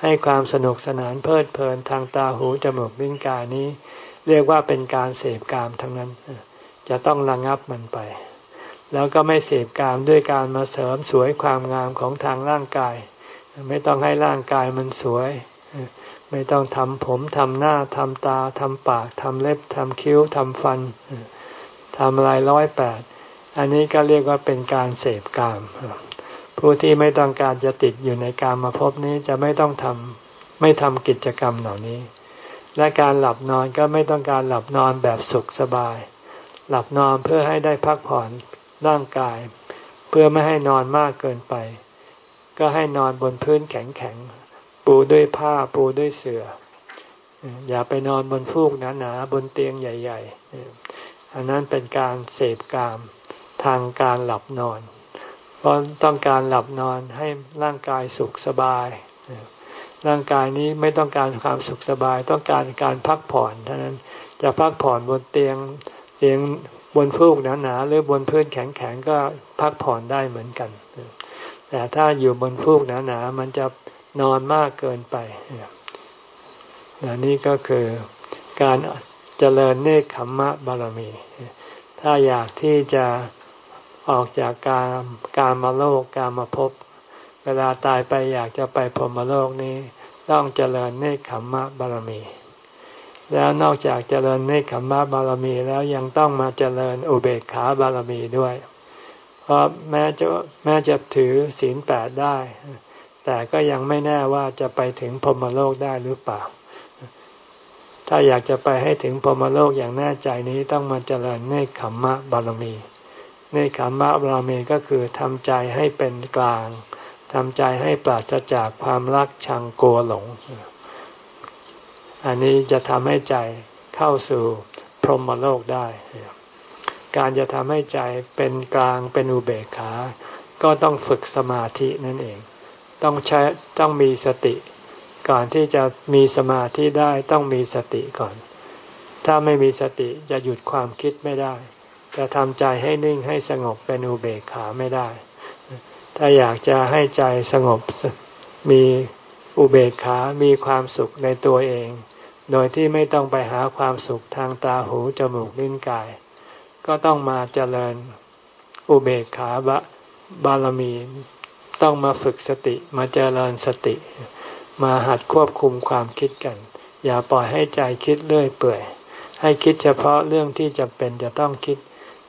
ให้ความสนุกสนานเพลิดเพลินทางตาหูจมูกลิ้นกายนี้ เรียกว่าเป็นการเสพกามทั้งนั้น จะต้องระงับมันไป แล้วก็ไม่เสพกามด้วยการมาเสริมสวยความงามของทางร่างกาย ไม่ต้องให้ร่างกายมันสวย ไม่ต้องทำผมทำหน้าทำตาทำปากทำเล็บทำคิ้วทำฟันทำอะไรร้อยแปดอันนี้ก็เรียกว่าเป็นการเสพกาม ผู้ที่ไม่ต้องการจะติดอยู่ในการมาพบนี้จะไม่ต้องทำไม่ทำกิจกรรมเหล่านี้ และการหลับนอนก็ไม่ต้องการหลับนอนแบบสุขสบาย หลับนอนเพื่อให้ได้พักผ่อน ร่างกาย เพื่อไม่ให้นอนมากเกินไป ก็ให้นอนบนพื้นแข็งๆปูด้วยผ้าปูด้วยเสือ่อ อย่าไปนอนบนฟูกหนาๆบนเตียงใหญ่ ๆ อันนั้นเป็นการเสพกามทางการหลับนอน เพราะต้องการหลับนอนให้ร่างกายสุขสบายร่างกายนี้ไม่ต้องการความสุขสบาย ต้องการการพักผ่อนเท่านั้นจะพักผ่อนบนเตียงเตียง บนฟูกหนาๆหรือบนพื้นแข็งๆก็พักผ่อนได้เหมือนกัน แต่ถ้าอยู่บนฟูกหนาๆมันจะนอนมากเกินไปนี่ก็คือการเจริญเนคขมมะบารมี ถ้าอยากที่จะออกจากการการมาโลกการมาพบ เวลาตายไปอยากจะไปพรมโลกนี้ ต้องเจริญเนคขมมะบารมี แล้วนอกจากเจริญเนคขมมะบารมีแล้วยังต้องมาเจริญอุเบกขาบารมีด้วย เพราะแม้จะแม้จะถือศีลแปดได้ แต่ก็ยังไม่แน่ว่าจะไปถึงพรมโลกได้หรือเปล่า ถ้าอยากจะไปให้ถึงพรหมโลกอย่างแน่ใจนี้ต้องมาเจริญเนคขมมะบารมีเนคขมมะบารมีก็คือทำใจให้เป็นกลางทำใจให้ปราศจากความรักชังกลัวหลง อันนี้จะทำให้ใจเข้าสู่พรหมโลกได้ การจะทำให้ใจเป็นกลางเป็นอุเบกขา ก็ต้องฝึกสมาธินั่นเอง ต้องใช้ต้องมีสติ ก่อนที่จะมีสมาธิได้ต้องมีสติก่อน ถ้าไม่มีสติจะหยุดความคิดไม่ได้ จะทำใจให้นิ่งให้สงบเป็นอุเบกขาไม่ได้ ถ้าอยากจะให้ใจสงบมีอุเบกขา มีความสุขในตัวเอง โดยที่ไม่ต้องไปหาความสุขทางตาหูจมูกลิ้นกาย ก็ต้องมาเจริญอุเบกขาบะบารมี ต้องมาฝึกสติ มาเจริญสติ มาหัดควบคุมความคิดกัน อย่าปล่อยให้ใจคิดเรื่อยเปื่อย ให้คิดเฉพาะเรื่องที่จำเป็นจะต้องคิด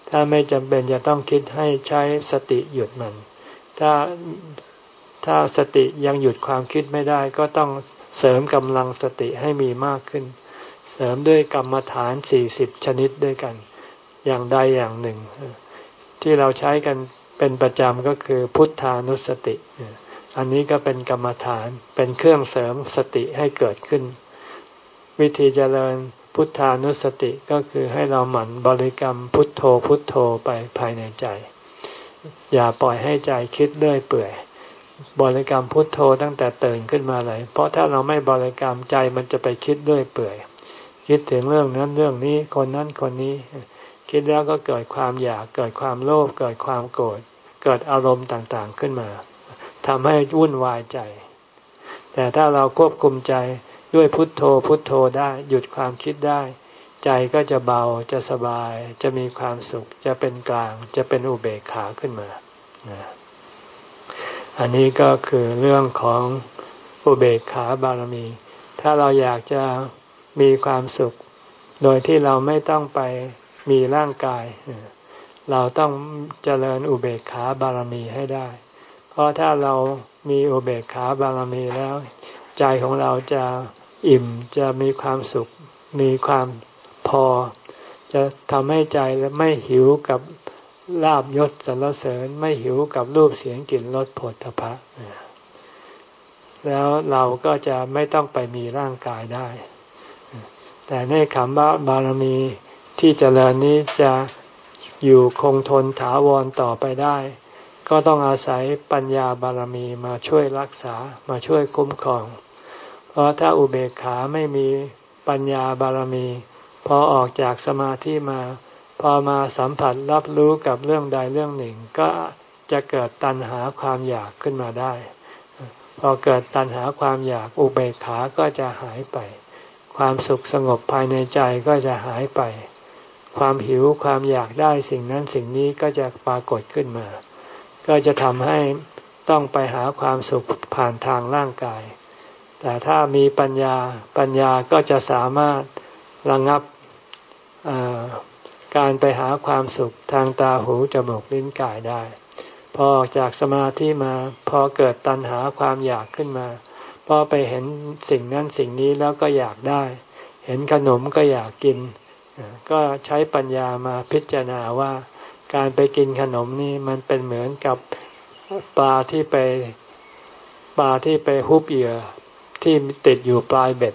ถ้าไม่จำเป็นจะต้องคิดให้ใช้สติหยุดมัน ถ้าถ้าสติยังหยุดความคิดไม่ได้ก็ต้อง เสริมกำลังสติให้มีมากขึ้น เสริมด้วยกรรมฐานสี่สิบชนิดด้วยกัน อย่างใดอย่างหนึ่ง ที่เราใช้กันเป็นประจำก็คือพุทธานุสติ อันนี้ก็เป็นกรรมฐานเป็นเครื่องเสริมสติให้เกิดขึ้น วิธีเจริญพุทธานุสติก็คือให้เราหมั่นบริกรรมพุทโธพุทโธไปภายในใจ อย่าปล่อยให้ใจคิดเลื่อยเปื่อย บริกรรมพุทโธตั้งแต่ตื่นขึ้นมาเลย เพราะถ้าเราไม่บริกรรมใจมันจะไปคิดด้วยเปื่อย คิดถึงเรื่องนั้นเรื่องนี้คนนั้นคนนี้ คิดแล้วก็เกิดความอยากเกิดความโลภเกิดความโกรธเกิดอารมณ์ต่างๆขึ้นมาทำให้วุ่นวายใจ แต่ถ้าเราควบคุมใจด้วยพุทโธพุทโธได้หยุดความคิดได้ ใจก็จะเบาจะสบาย จะมีความสุข จะเป็นกลาง จะเป็นอุเบกขาขึ้นมานะ อันนี้ก็คือเรื่องของอุเบกขาบารมี ถ้าเราอยากจะมีความสุข โดยที่เราไม่ต้องไปมีร่างกาย เราต้องเจริญอุเบกขาบารมีให้ได้ เพราะถ้าเรามีอุเบกขาบารมีแล้ว ใจของเราจะอิ่มจะมีความสุข มีความพอ จะทำให้ใจไม่หิวกับ ลาบยศสรรเสริญไม่หิวกับรูปเสียงกลิ่นรสผลทพะแล้วเราก็จะไม่ต้องไปมีร่างกายได้ แต่ในคำว่าบารมีที่เจริญนี้จะอยู่คงทนถาวรต่อไปได้ ก็ต้องอาศัยปัญญาบารมีมาช่วยรักษามาช่วยคุ้มครอง เพราะถ้าอุเบกขาไม่มีปัญญาบารมี พอออกจากสมาธิมา พอมาสัมผัสรับรู้กับเรื่องใดเรื่องหนึ่ง ก็จะเกิดตัณหาความอยากขึ้นมาได้ พอเกิดตัณหาความอยากอุเบกขาก็จะหายไป ความสุขสงบภายในใจก็จะหายไป ความหิวความอยากได้สิ่งนั้นสิ่งนี้ก็จะปรากฏขึ้นมา ก็จะทำให้ต้องไปหาความสุขผ่านทางร่างกาย แต่ถ้ามีปัญญาปัญญาก็จะสามารถระงับ การไปหาความสุขทางตาหูจมูกลิ้นกายได้ พอออกจากสมาธิมาพอเกิดตัณหาความอยากขึ้นมาพอไปเห็นสิ่งนั้นสิ่งนี้แล้วก็อยากได้ เห็นขนมก็อยากกิน ก็ใช้ปัญญามาพิจารณาว่า การไปกินขนมนี่มันเป็นเหมือนกับปลาที่ไปปลาที่ไปฮุบเหยื่อที่ติดอยู่ปลายเบ็ด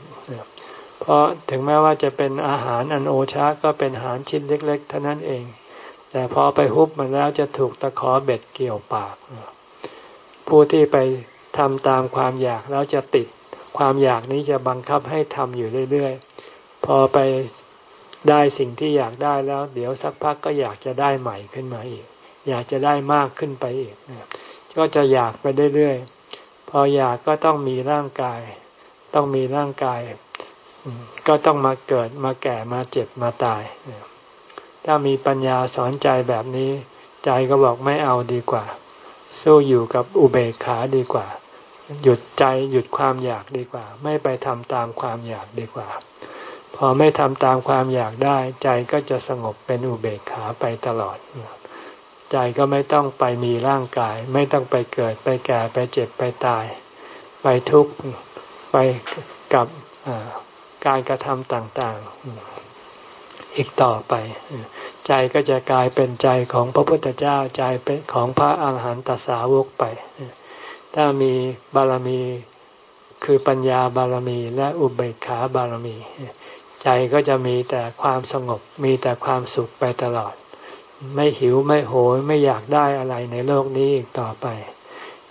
เพราะถึงแม้ว่าจะเป็นอาหารอันโอชาก็เป็นอาหารชิ้นเล็ก ๆ เท่านั้นเอง แต่พอไปฮุบมันแล้วจะถูกตะขอเบ็ดเกี่ยวปาก ผู้ที่ไปทำตามความอยากแล้วจะติด ความอยากนี้จะบังคับให้ทำอยู่เรื่อยๆ พอไปได้สิ่งที่อยากได้แล้ว เดี๋ยวสักพักก็อยากจะได้ใหม่ขึ้นมาอีก อยากจะได้มากขึ้นไปอีก ก็จะอยากไปเรื่อยๆ พออยากก็ต้องมีร่างกาย ต้องมีร่างกาย ก็ต้องมาเกิดมาแก่มาเจ็บมาตาย ถ้ามีปัญญาสอนใจแบบนี้ ใจก็บอกไม่เอาดีกว่า สู้อยู่กับอุเบกขาดีกว่า หยุดใจหยุดความอยากดีกว่า ไม่ไปทำตามความอยากดีกว่า พอไม่ทำตามความอยากได้ ใจก็จะสงบเป็นอุเบกขาไปตลอด ใจก็ไม่ต้องไปมีร่างกาย ไม่ต้องไปเกิดไปแก่ไปเจ็บไปตาย ไปทุกข์ไปกับ การกระทำต่างๆ อีกต่อไป ใจก็จะกลายเป็นใจของพระพุทธเจ้าใจเป็นของพระอาหารหันตสาวกไป ถ้ามีบารมีคือปัญญาบารมีและอุเบกขาบารมี ใจก็จะมีแต่ความสงบมีแต่ความสุขไปตลอด ไม่หิวไม่โหยไม่อยากได้อะไรในโลกนี้อีกต่อไป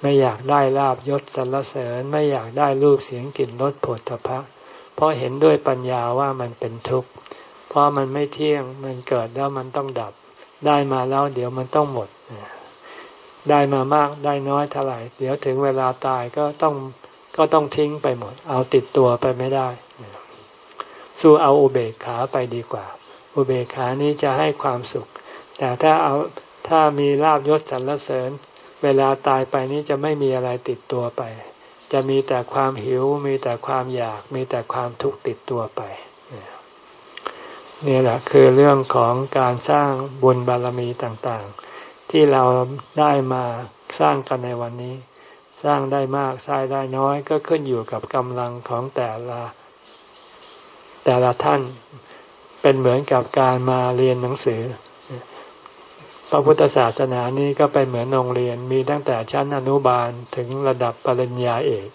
ไม่อยากได้ลาบยศสรรเสริญ ไม่อยากได้รูปเสียงกลิ่นรสผลตภะ เพราะเห็นด้วยปัญญาว่ามันเป็นทุกข์ เพราะมันไม่เที่ยง มันเกิดแล้วมันต้องดับ ได้มาแล้วเดี๋ยวมันต้องหมด ได้มามากได้น้อยเท่าไหร่ เดี๋ยวถึงเวลาตายก็ต้องก็ต้องทิ้งไปหมด เอาติดตัวไปไม่ได้ สู้เอาอุเบกขาไปดีกว่า อุเบกขานี้จะให้ความสุข แต่ถ้าเอาถ้ามีลาบยศสรรเสริญ เวลาตายไปนี้จะไม่มีอะไรติดตัวไป จะมีแต่ความหิว มีแต่ความอยาก มีแต่ความทุกข์ติดตัวไป นี่แหละคือเรื่องของการสร้างบุญบารมีต่างๆ ที่เราได้มาสร้างกันในวันนี้ สร้างได้มากสร้างได้น้อยก็ขึ้นอยู่กับกำลังของแต่ละ แต่ละท่านเป็นเหมือนกับการมาเรียนหนังสือ พระพุทธศาสนานี้ก็เป็นเหมือนโรงเรียนมีตั้งแต่ชั้นอนุบาลถึงระดับปริญญาเอก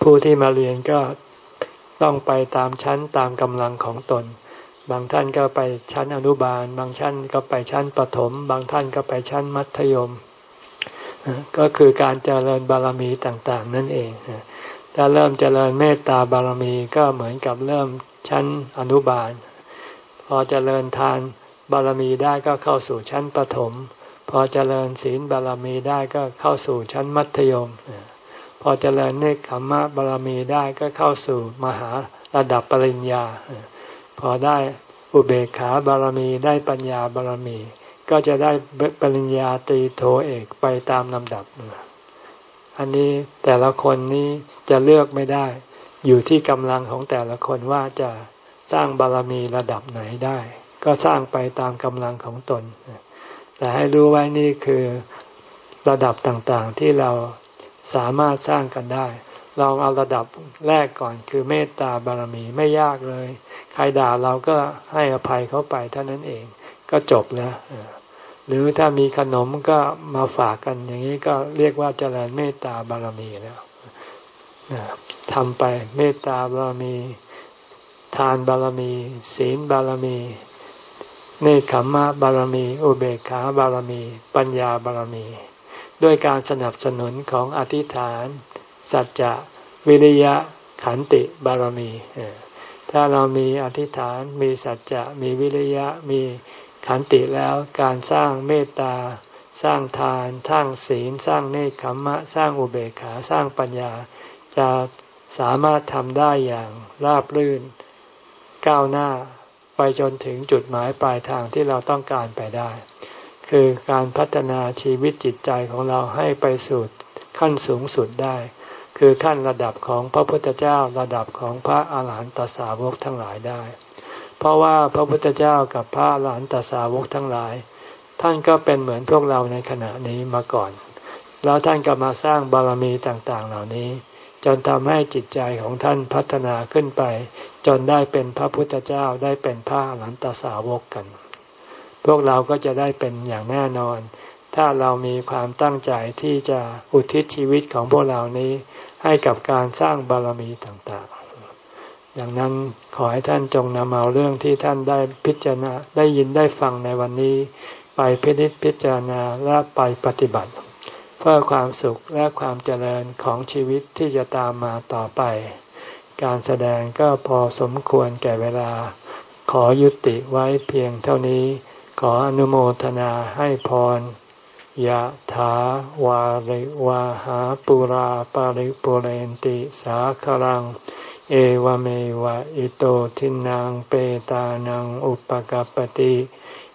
ผู้ที่มาเรียนก็ต้องไปตามชั้นตามกำลังของตน บางท่านก็ไปชั้นอนุบาล บางชั้นก็ไปชั้นประถม บางท่านก็ไปชั้นมัธยม ก็คือการเจริญบารมีต่างๆ นั่นเองถ้าเริ่มเจริญเมตตาบารมีก็เหมือนกับเริ่มชั้นอนุบาล พอเจริญทาน บารมีได้ก็เข้าสู่ชั้นประถมพอเจริญศีลบารมีได้ก็เข้าสู่ชั้นมัธยม พอเจริญเนคขมมะบารมีได้ก็เข้าสู่มหาระดับปริญญา พอได้อุเบกขาบารมีได้ปัญญาบารมี ก็จะได้ปริญญาตรีโทเอกไปตามลำดับ อันนี้แต่ละคนนี้จะเลือกไม่ได้ อยู่ที่กำลังของแต่ละคนว่าจะสร้างบารมีระดับไหนได้ ก็สร้างไปตามกำลังของตน แต่ให้รู้ไว้นี่คือระดับต่างๆที่เราสามารถสร้างกันได้ ลองเอาระดับแรกก่อนคือเมตตาบารมีไม่ยากเลย ใครด่าเราก็ให้อภัยเขาไปเท่านั้นเองก็จบแล้วหรือถ้ามีขนมก็มาฝากกันอย่างนี้ก็เรียกว่าเจริญเมตตาบารมีแล้วทำไปเมตตาบารมี ทานบารมี ศีลบารมี เนคขมมะบารมี อุเบกขาบารมี ปัญญาบารมี ด้วยการสนับสนุนของอธิษฐาน สัจจะวิริยะขันติบารมี ถ้าเรามีอธิษฐานมีสัจจะมีวิริยะมีขันติแล้วการสร้างเมตตา สร้างทาน สร้างศีล สร้างเนคขมมะ สร้างอุเบกขา สร้างปัญญา จะสามารถทำได้อย่างราบรื่นก้าวหน้า ไปจนถึงจุดหมายปลายทางที่เราต้องการไปได้ คือการพัฒนาชีวิตจิตใจของเราให้ไปสู่ขั้นสูงสุดได้ คือขั้นระดับของพระพุทธเจ้าระดับของพระอาหารหันตสาวกทั้งหลายได้ เพราะว่าพระพุทธเจ้ากับพระหลานตสาวกทั้งหลาย ท่านก็เป็นเหมือนพวกเราในขณะนี้มาก่อน แล้วท่านก็มาสร้างบารมีต่างๆเหล่านี้ จนทำให้จิตใจของท่านพัฒนาขึ้นไป จนได้เป็นพระพุทธเจ้าได้เป็นพระหลานตสาวกกัน พวกเราก็จะได้เป็นอย่างแน่นอน ถ้าเรามีความตั้งใจที่จะอุทิศชีวิตของพวกเรานี้ให้กับการสร้างบารมีต่างๆอย่างนั้นขอให้ท่านจงนำเอาเรื่องที่ท่านได้พิจารณาได้ยินได้ฟังในวันนี้ ไปพิจิตพิจารณาและไปปฏิบัติ เพื่อความสุขและความเจริญของชีวิตที่จะตามมาต่อไป การแสดงก็พอสมควรแก่เวลา ขอยุติไว้เพียงเท่านี้ ขออนุโมทนาให้พรยะถาวาริวาหาปุราปาริปุเรนติสาคลัง เอวเมวะอิโตทินังเปตานังอุปกปติ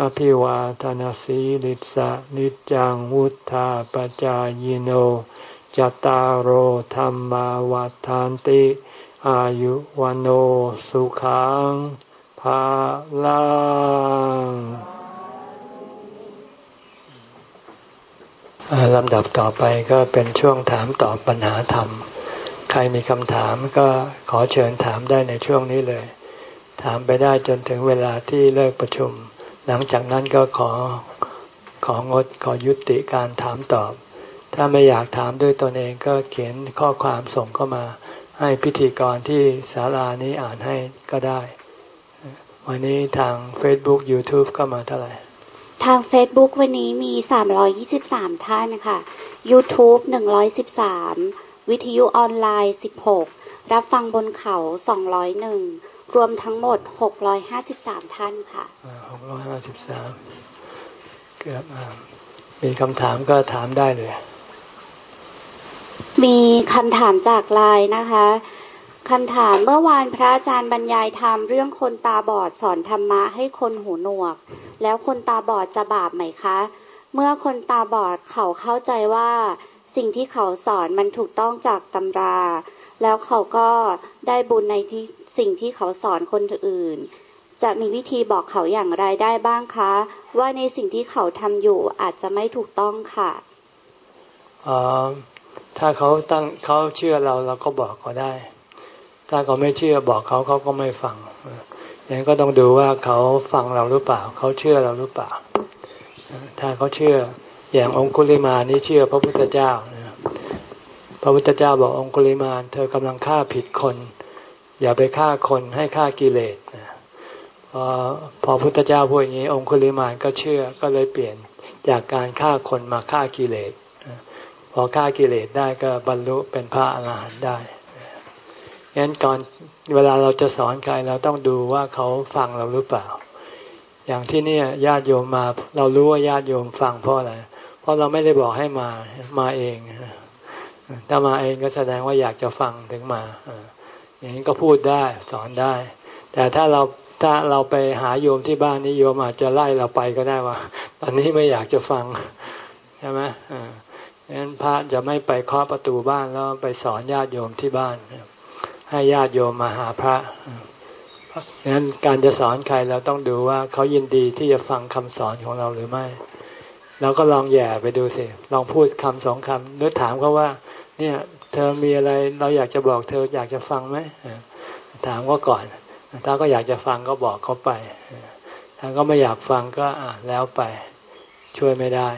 อภิวาทนาสีลิสะนิจังวุธาปจายโนจตารโหธรรมวัฏานติ อายุวันโอสุขังภาลังลำดับต่อไปก็เป็นช่วงถามตอบปัญหาธรรม ใครมีคำถามก็ขอเชิญถามได้ในช่วงนี้เลย ถามไปได้จนถึงเวลาที่เลิกประชุม หลังจากนั้นก็ขอของดขอยุติการถามตอบ ถ้าไม่อยากถามด้วยตนเองก็เขียนข้อความส่งเข้ามา ให้พิธีกรที่ศาลานี้อ่านให้ก็ได้ วันนี้ทาง Facebook YouTube ก็มาเท่าไหร่ ทาง Facebook วันนี้มี 323 ท่านนะคะ YouTube 113 วิทยุออนไลน์ 16 รับฟังบนเขา 201 รวมทั้งหมด 653 ท่านค่ะ 653 เกือบมีคำถามก็ถามได้เลย มีคำถามจากไลน์นะคะคำถามเมื่อวานพระอาจารย์บรรยายธรรมเรื่องคนตาบอดสอนธรรมะให้คนหูหนวก แล้วคนตาบอดจะบาปไหมคะ เมื่อคนตาบอดเขาเข้าใจว่าสิ่งที่เขาสอนมันถูกต้องจากตำรา แล้วเขาก็ได้บุญในที่ สิ่งที่เขาสอนคนอื่น จะมีวิธีบอกเขาอย่างไรได้บ้างคะ ว่าในสิ่งที่เขาทำอยู่อาจจะไม่ถูกต้องค่ะอ๋อถ้าเขาตั้งเขาเชื่อเราเราก็บอกเขาได้ ถ้าเขาไม่เชื่อบอกเขาเขาก็ไม่ฟังอย่างก็ต้องดูว่าเขาฟังเราหรือเปล่า เขาเชื่อเราหรือเปล่า ถ้าเขาเชื่ออย่างองคุลิมานี่เชื่อพระพุทธเจ้าพระพุทธเจ้าบอกองคุลิมาเธอกำลังฆ่าผิดคน อย่าไปฆ่าคนให้ฆ่ากิเลสพอพอพุทธเจ้าพูดอย่างนี้ องคุลิมานก็เชื่อก็เลยเปลี่ยนจากการฆ่าคนมาฆ่ากิเลสพอฆ่ากิเลสได้ก็บรรลุเป็นพระอรหันต์ได้งั้นก่อนเวลาเราจะสอนใครเราต้องดูว่าเขาฟังเราหรือเปล่า อย่างที่นี่ญาติโยมมา เรารู้ว่าญาติโยมฟังเพราะอะไรเพราะเราไม่ได้บอกให้มามาเองถ้ามาเองก็แสดงว่าอยากจะฟังถึงมา อย่างนี้ก็พูดได้สอนได้ แต่ถ้าเราถ้าเราไปหาโยมที่บ้านนี้โยมอาจจะไล่เราไปก็ได้ว่า ตอนนี้ไม่อยากจะฟังใช่ไหมอ่างั้นพระจะไม่ไปเคาะประตูบ้านแล้วไปสอนญาติโยมที่บ้าน ให้ญาติโยมมาหาพระดังนั้นการจะสอนใครเราต้องดูว่าเขายินดีที่จะฟังคำสอนของเราหรือไม่เราก็ลองแย่ไปดูสิลองพูดคำสองคำหรือถามเขาว่า เนี่ย ธอมีอะไรเราอยากจะบอกเธออยากจะฟังไหมถามก็ก่อน ถ้าก็อยากจะฟังก็บอกเขาไป ถ้าก็ไม่อยากฟังก็อะแล้วไปช่วยไม่ได้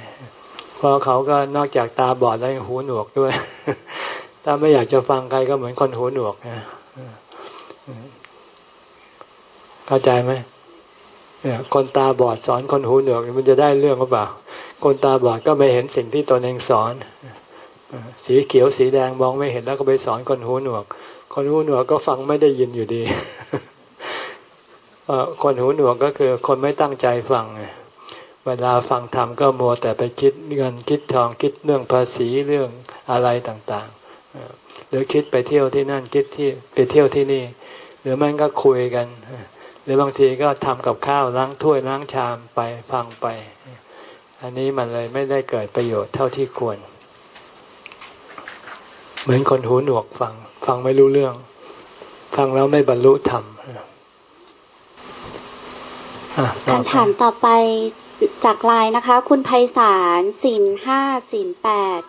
เพราะเขาก็นอกจากตาบอดแล้วยังหูหนวกด้วย ถ้าไม่อยากจะฟังใครก็เหมือนคนหูหนวกนะเข้าใจไหมเนี่ยคนตาบอดสอนคนหูหนวกมันจะได้เรื่องหรือเปล่า คนตาบอดก็ไม่เห็นสิ่งที่ตนเองสอน สีเขียวสีแดงมองไม่เห็นแล้วก็ไปสอนคนหูหนวก คนหูหนวกก็ฟังไม่ได้ยินอยู่ดีคนหูหนวกก็คือคนไม่ตั้งใจฟังเวลาฟังธรรมก็มัวแต่ไปคิดเงินคิดทองคิดเรื่องภาษีเรื่องอะไรต่างๆหรือคิดไปเที่ยวที่นั่นคิดที่ไปเที่ยวที่นี่ หรือมันก็คุยกัน หรือบางทีก็ทำกับข้าวล้างถ้วยล้างชามไปฟังไป อันนี้มันเลยไม่ได้เกิดประโยชน์เท่าที่ควร เหมือนคนหูหนวกฟัง ฟังไม่รู้เรื่อง ฟังแล้วไม่บรรลุธรรมคำถามต่อไปจากไลน์นะคะ คุณไพศาลสินห้าสินแปด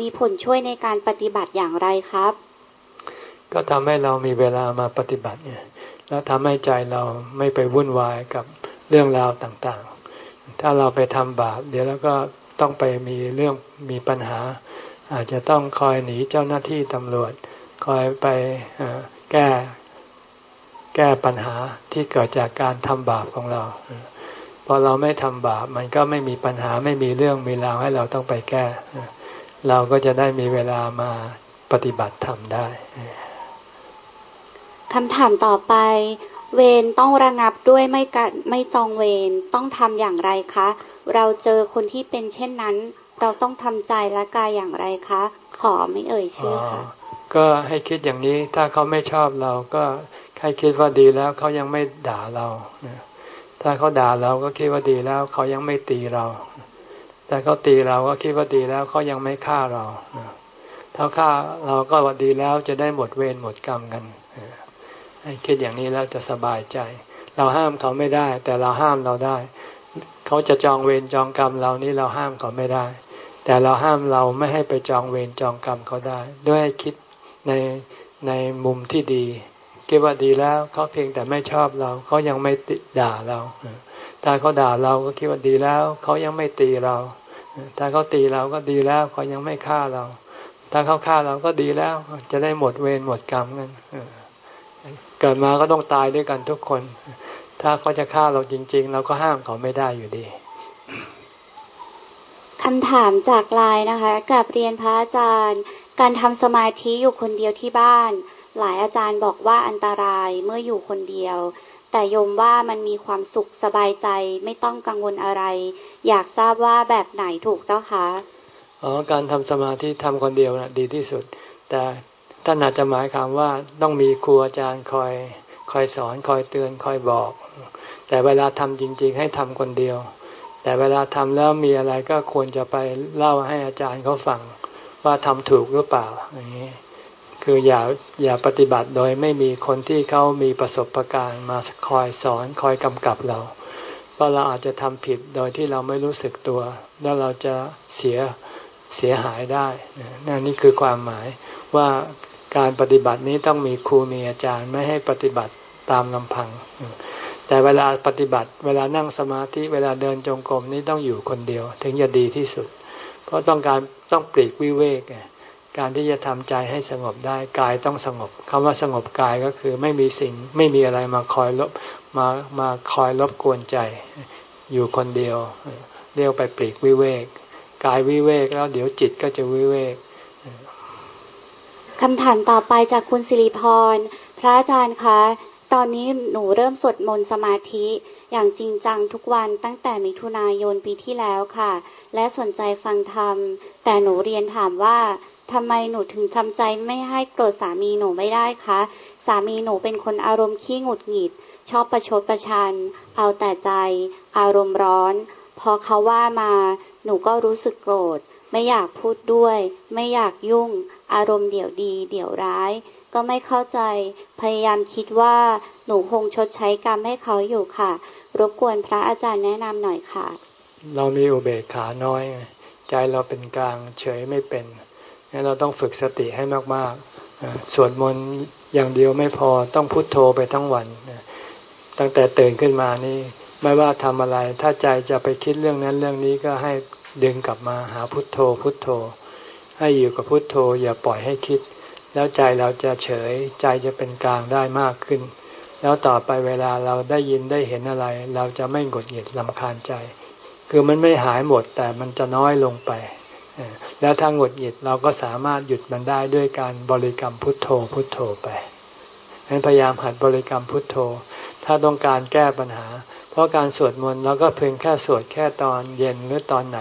มีผลช่วยในการปฏิบัติอย่างไรครับ ก็ทำให้เรามีเวลามาปฏิบัติเนี่ยแล้วทำให้ใจเราไม่ไปวุ่นวายกับเรื่องราวต่างๆ ถ้าเราไปทำบาปเดี๋ยวแล้วก็ต้องไปมีเรื่องมีปัญหา อาจจะต้องคอยหนีเจ้าหน้าที่ตำรวจ คอยไปแก้แก้ปัญหาที่เกิดจากการทำบาปของเรา พอเราไม่ทำบาปมันก็ไม่มีปัญหาไม่มีเรื่องมีราวให้เราต้องไปแก้ เราก็จะได้มีเวลามาปฏิบัติธรรมได้คำถามต่อไป เวรต้องระงับด้วยไม่กัดไม่จองเวรต้องทำอย่างไรคะ เราเจอคนที่เป็นเช่นนั้น เราต้องทำใจและกายอย่างไรคะ ขอไม่เอ่ยชื่อค่ะ ก็ให้คิดอย่างนี้ถ้าเขาไม่ชอบเราก็ให้คิดว่าดีแล้วเขายังไม่ด่าเราถ้าเขาด่าเราก็คิดว่าดีแล้วเขายังไม่ตีเรา แต่เขาตีเราก็คิดว่าดีแล้วเขายังไม่ฆ่าเราถ้าฆ่าเราก็ว่าดีแล้วจะได้หมดเวรหมดกรรมกันให้คิดอย่างนี้แล้วจะสบายใจ เราห้ามเขาไม่ได้ แต่เราห้ามเราได้ เขาจะจองเวรจองกรรมเรานี่เราห้ามเขาไม่ได้ แต่เราห้ามเราไม่ให้ไปจองเวรจองกรรมเขาได้ ด้วยคิดในในมุมที่ดีคิดว่าดีแล้วเขาเพียงแต่ไม่ชอบเราเขายังไม่ติด่าเราถ้าเขาด่าเราก็คิดว่าดีแล้วเขายังไม่ตีเราถ้าเขาตีเราก็ดีแล้วเขายังไม่ฆ่าเรา ถ้าเขาฆ่าเราก็ดีแล้ว จะได้หมดเวรหมดกรรมกันเกิดมาก็ต้องตายด้วยกันทุกคน ถ้าเขาจะฆ่าเราจริง ๆ เราก็ห้ามเขาไม่ได้อยู่ดี คำถามจากไลน์นะคะกับเรียนพระอาจารย์ การทำสมาธิอยู่คนเดียวที่บ้าน หลายอาจารย์บอกว่าอันตรายเมื่ออยู่คนเดียว แต่โยมว่ามันมีความสุขสบายใจไม่ต้องกังวลอะไร อยากทราบว่าแบบไหนถูกเจ้าคะอ๋อการทำสมาธิทำคนเดียวนะดีที่สุด แต่ท่านอาจจะหมายความว่าต้องมีครูอาจารย์คอยคอยสอนคอยเตือนคอยบอก แต่เวลาทำจริง ๆ ให้ทำคนเดียว แต่เวลาทำแล้วมีอะไรก็ควรจะไปเล่าให้อาจารย์เขาฟังว่าทำถูกหรือเปล่าอย่างนี้คืออย่าอย่าปฏิบัติโดยไม่มีคนที่เขามีประสบการณ์มาคอยสอนคอยกำกับเราเพราะเราอาจจะทำผิดโดยที่เราไม่รู้สึกตัว แล้วเราจะเสียเสียหายได้นั่นนี่คือความหมายว่าการปฏิบัตินี้ต้องมีครูมีอาจารย์ไม่ให้ปฏิบัติตามลำพัง แต่เวลาปฏิบัติ เวลานั่งสมาธิเวลาเดินจงกรมนี้ต้องอยู่คนเดียว ถึงจะดีที่สุด เพราะต้องการต้องปลีกวิเวกการที่จะทำใจให้สงบได้กายต้องสงบคำว่าสงบกายก็คือไม่มีสิ่งไม่มีอะไรมาคอยลบมามาคอยรบกวนใจ อยู่คนเดียวเรียกไปปลีกวิเวก กายวิเวกแล้วเดี๋ยวจิตก็จะวิเวกคำถามต่อไปจากคุณสิริพร พระอาจารย์คะ ตอนนี้หนูเริ่มสวดมนต์สมาธิอย่างจริงจังทุกวันตั้งแต่มิถุนายนปีที่แล้วค่ะ และสนใจฟังธรรม แต่หนูเรียนถามว่าทำไมหนูถึงทำใจไม่ให้โกรธสามีหนูไม่ได้คะ สามีหนูเป็นคนอารมณ์ขี้หงุดหงิด ชอบประชดประชัน เอาแต่ใจ อารมณ์ร้อน พอเขาว่ามาหนูก็รู้สึกโกรธ ไม่อยากพูดด้วย ไม่อยากยุ่ง อารมณ์เดี๋ยวดี เดี๋ยวร้าย ก็ไม่เข้าใจ พยายามคิดว่าหนูคงชดใช้กรรมให้เขาอยู่ค่ะ รบกวนพระอาจารย์แนะนำหน่อยค่ะ เรามีอุเบกขาน้อย ใจเราเป็นกลางเฉยไม่เป็นงั้นเราต้องฝึกสติให้มากๆสวดมนต์อย่างเดียวไม่พอต้องพุโทโธไปทั้งวัน ตั้งแต่ตื่นขึ้นมานี่ไม่ว่าทำอะไร ถ้าใจจะไปคิดเรื่องนั้นเรื่องนี้ก็ให้ดึงกลับมาหาพุทโธ พุทโธ ให้อยู่กับพุทโธ อย่าปล่อยให้คิด แล้วใจเราจะเฉยใจจะเป็นกลางได้มากขึ้น แล้วต่อไปเวลาเราได้ยินได้เห็นอะไร เราจะไม่หงุดหงิดลำคาญใจ คือมันไม่หายหมดแต่มันจะน้อยลงไป แล้วถ้าหงุดหงิดเราก็สามารถหยุดมันได้ด้วยการบริกรรมพุทโธพุทโธไปฉะนั้นพยายามหัดบริกรรมพุทโธ ถ้าต้องการแก้ปัญหา เพราะการสวดมนต์เราก็เพียงแค่สวดแค่ตอนเย็นหรือตอนไหน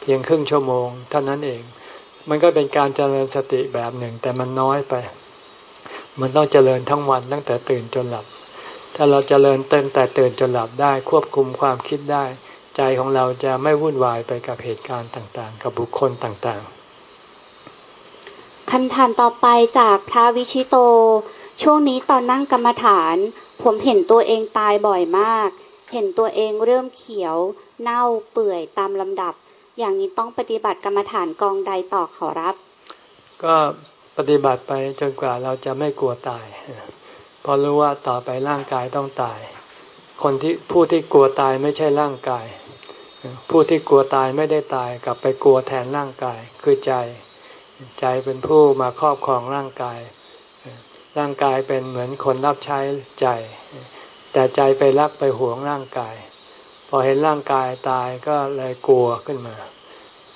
เพียงครึ่งชั่วโมงเท่านั้นเอง มันก็เป็นการเจริญสติแบบหนึ่ง แต่มันน้อยไป มันต้องเจริญทั้งวันตั้งแต่ตื่นจนหลับ ถ้าเราเจริญเต้นแต่ตื่นจนหลับได้ควบคุมความคิดได้ ใจของเราจะไม่วุ่นวายไปกับเหตุการณ์ต่างๆ กับบุคคลต่างๆคำถามต่อไปจากพระวิชิโต ช่วงนี้ตอนนั่งกรรมฐาน ผมเห็นตัวเองตายบ่อยมาก เห็นตัวเองเริ่มเขียว เน่าเปื่อยตามลำดับ อย่างนี้ต้องปฏิบัติกรรมฐานกองใดต่อขอรับ ก็ปฏิบัติไปจนกว่าเราจะไม่กลัวตายเพราะรู้ว่าต่อไปร่างกายต้องตาย คนที่ผู้ที่กลัวตายไม่ใช่ร่างกาย ผู้ที่กลัวตายไม่ได้ตายกลับไปกลัวแทนร่างกาย คือใจ ใจเป็นผู้มาครอบครองร่างกาย ร่างกายเป็นเหมือนคนรับใช้ใจ แต่ใจไปรักไปหวงร่างกาย พอเห็นร่างกายตายก็เลยกลัวขึ้นมา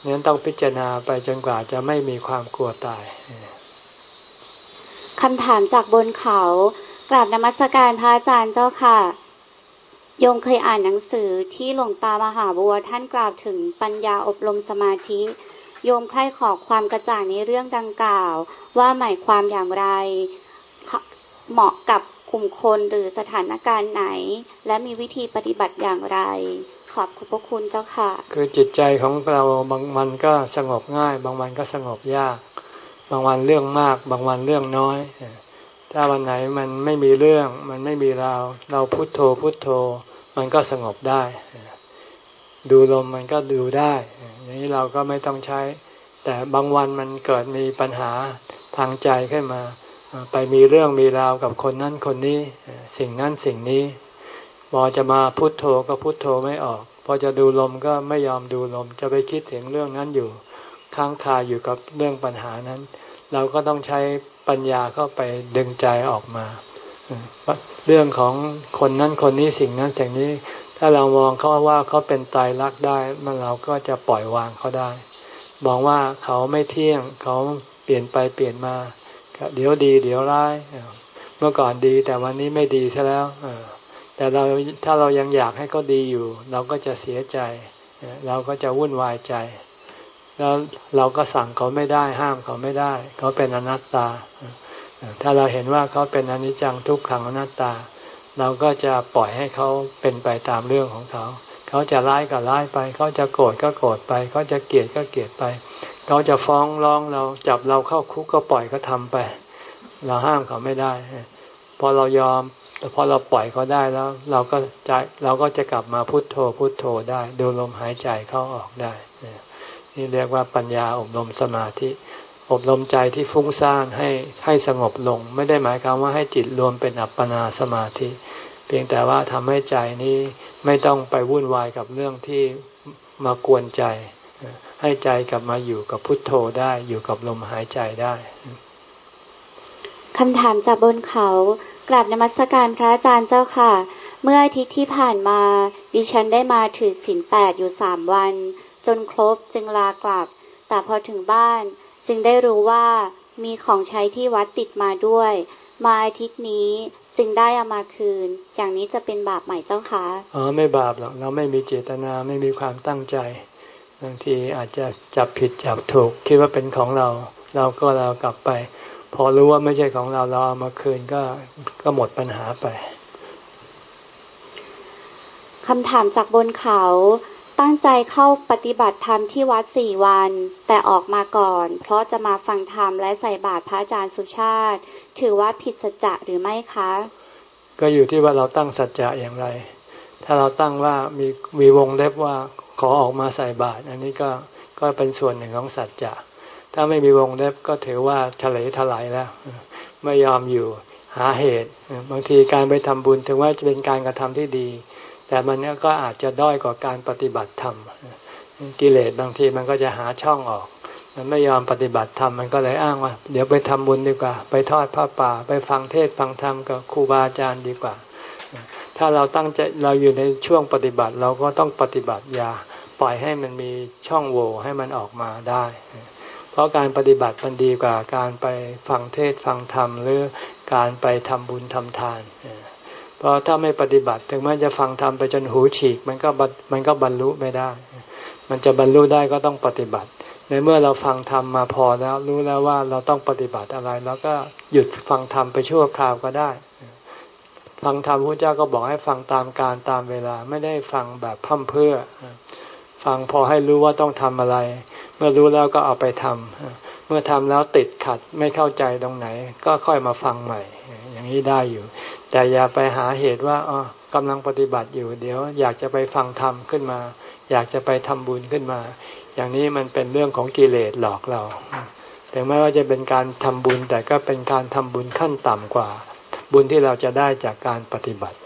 เนั้นต้องพิจารณาไปจนกว่าจะไม่มีความกลัวตายคำถามจากบนเขากราบนมัสการพระอาจารย์เจ้าค่ะโยมเคยอ่านหนังสือที่หลวงตามหาบัวท่านกล่าวถึงปัญญาอบรมสมาธิ โยมใคร่ขอความกระจ่างในเรื่องดังกล่าว ว่าหมายความอย่างไร เหมาะกับ กลุ่มคนหรือสถานการณ์ไหน และมีวิธีปฏิบัติอย่างไร ขอบคุณพระคุณเจ้าค่ะ คือจิตใจของเราบางวันก็สงบง่าย บางวันก็สงบยาก บางวันเรื่องมาก บางวันเรื่องน้อย ถ้าวันไหนมันไม่มีเรื่องมันไม่มีเรา เราพุโทโธพุโทโธ มันก็สงบได้ ดูลมมันก็ดูได้ อย่างนี้เราก็ไม่ต้องใช้ แต่บางวันมันเกิดมีปัญหาทางใจขึ้นมา ไปมีเรื่องมีราวกับคนนั้นคนนี้ สิ่งนั้นสิ่งนี้พอจะมาพุโทโธก็พุโทโธไม่ออก พอจะดูลมก็ไม่ยอมดูลม จะไปคิดถึงเรื่องนั้นอยู่ค้างคาอยู่กับเรื่องปัญหานั้น เราก็ต้องใช้ปัญญาเข้าไปดึงใจออกมา เรื่องของคนนั้นคนนี้สิ่งนั้นสิ่งนี้ ถ้าเรามองเขาว่าเขาเป็นตายรักได้ มันเราก็จะปล่อยวางเขาได้มองว่าเขาไม่เที่ยงเขาเปลี่ยนไปเปลี่ยนมา เดี๋ยวดี เดี๋ยวร้ายเมื่อก่อนดีแต่วันนี้ไม่ดีซะแล้วแต่เราถ้าเรายังอยากให้เขาดีอยู่ เราก็จะเสียใจ เราก็จะวุ่นวายใจ แล้วเราก็สั่งเขาไม่ได้ห้ามเขาไม่ได้ เขาเป็นอนัตตา ถ้าเราเห็นว่าเขาเป็นอนิจจังทุกขังอนัตตา เราก็จะปล่อยให้เขาเป็นไปตามเรื่องของเขา เขาจะร้ายก็ร้ายไป เขาจะโกรธก็โกรธไป เขาจะเกลียดก็เกลียดไป เขาจะฟ้องร้องเราจับเราเข้าคุกก็ปล่อยเขาทาไป เราห้ามเขาไม่ได้ พอเรายอมแต่พอเราปล่อยเขาได้แล้ว เราก็จะเราก็จะกลับมาพุโทโธพุโทโธได้ ดูลมหายใจเข้าออกได้ นี่เรียกว่าปัญญาอบรมสมาธิ อบรมใจที่ฟุ้งซ่านให้ให้สงบลง ไม่ได้หมายความว่าให้จิตรวมเป็นอัปปนาสมาธิ เพียงแต่ว่าทำให้ใจนี้ไม่ต้องไปวุ่นวายกับเรื่องที่มากวนใจ ให้ใจกลับมาอยู่กับพุทโธได้ อยู่กับลมหายใจได้คำถามจากบนเขากราบนมัสการพระอาจารย์เจ้าค่ะ เมื่ออาทิตย์ที่ผ่านมา ดิฉันได้มาถือศีลแปดอยู่สามวัน จนครบจึงลากลับ แต่พอถึงบ้านจึงได้รู้ว่ามีของใช้ที่วัดติดมาด้วย มาอาทิตย์นี้จึงได้เอามาคืน อย่างนี้จะเป็นบาปใหม่เจ้าคะอ๋อไม่บาปหรอกเราไม่มีเจตนาไม่มีความตั้งใจ บางทีอาจจะจับผิดจับถูก คิดว่าเป็นของเรา เราก็เรากลับไป พอรู้ว่าไม่ใช่ของเราเราเอามาคืนก็ก็หมดปัญหาไปคำถามจากบนเขาตั้งใจเข้าปฏิบัติธรรมที่วัดสี่วัน แต่ออกมาก่อน เพราะจะมาฟังธรรมและใส่บาตรพระอาจารย์สุชาติ ถือว่าผิดสัจจะหรือไม่คะ ก็อยู่ที่ว่าเราตั้งสัจจะอย่างไร ถ้าเราตั้งว่ามีมีวงเล็บว่าขอออกมาใส่บาตรอันนี้ก็ก็เป็นส่วนหนึ่งของสัจจะถ้าไม่มีวงเล็บก็ถือว่าเฉลยถลายแล้ว ไม่ยอมอยู่หาเหตุ บางทีการไปทำบุญถึงว่าจะเป็นการกระทำที่ดี แต่มันก็อาจจะด้อยกว่าการปฏิบัติธรรมกิเลสบางทีมันก็จะหาช่องออก มันไม่ยอมปฏิบัติธรรมมันก็เลยอ้างว่า เดี๋ยวไปทำบุญดีกว่า ไปทอดผ้าป่า ไปฟังเทศฟังธรรมกับครูบาอาจารย์ดีกว่า ถ้าเราตั้งใจเราอยู่ในช่วงปฏิบัติเราก็ต้องปฏิบัติอย่าปล่อยให้มันมีช่องโหว่ให้มันออกมาได้ เพราะการปฏิบัติมันดีกว่าการไปฟังเทศฟังธรรมหรือการไปทำบุญทำทาน เพราะถ้าไม่ปฏิบัติถึงแม้จะฟังธรรมไปจนหูฉีกมันก็มันก็บรรลุไม่ได้ มันจะบรรลุได้ก็ต้องปฏิบัติ ในเมื่อเราฟังธรรมมาพอแล้วรู้แล้วว่าเราต้องปฏิบัติอะไร แล้วก็หยุดฟังธรรมไปชั่วคราวก็ได้ ฟังธรรมพระเจ้าก็บอกให้ฟังตามการตามเวลาไม่ได้ฟังแบบพั่มเพื่อ ฟังพอให้รู้ว่าต้องทำอะไร เมื่อรู้แล้วก็เอาไปทำเมื่อทำแล้วติดขัดไม่เข้าใจตรงไหน ก็ค่อยมาฟังใหม่ อย่างนี้ได้อยู่ แต่อย่าไปหาเหตุว่าอ๋อกำลังปฏิบัติอยู่ เดี๋ยวอยากจะไปฟังธรรมขึ้นมา อยากจะไปทำบุญขึ้นมา อย่างนี้มันเป็นเรื่องของกิเลสหลอกเราถึงแม้ว่าจะเป็นการทำบุญแต่ก็เป็นการทำบุญขั้นต่ำกว่า บุญที่เราจะได้จากการปฏิบัติ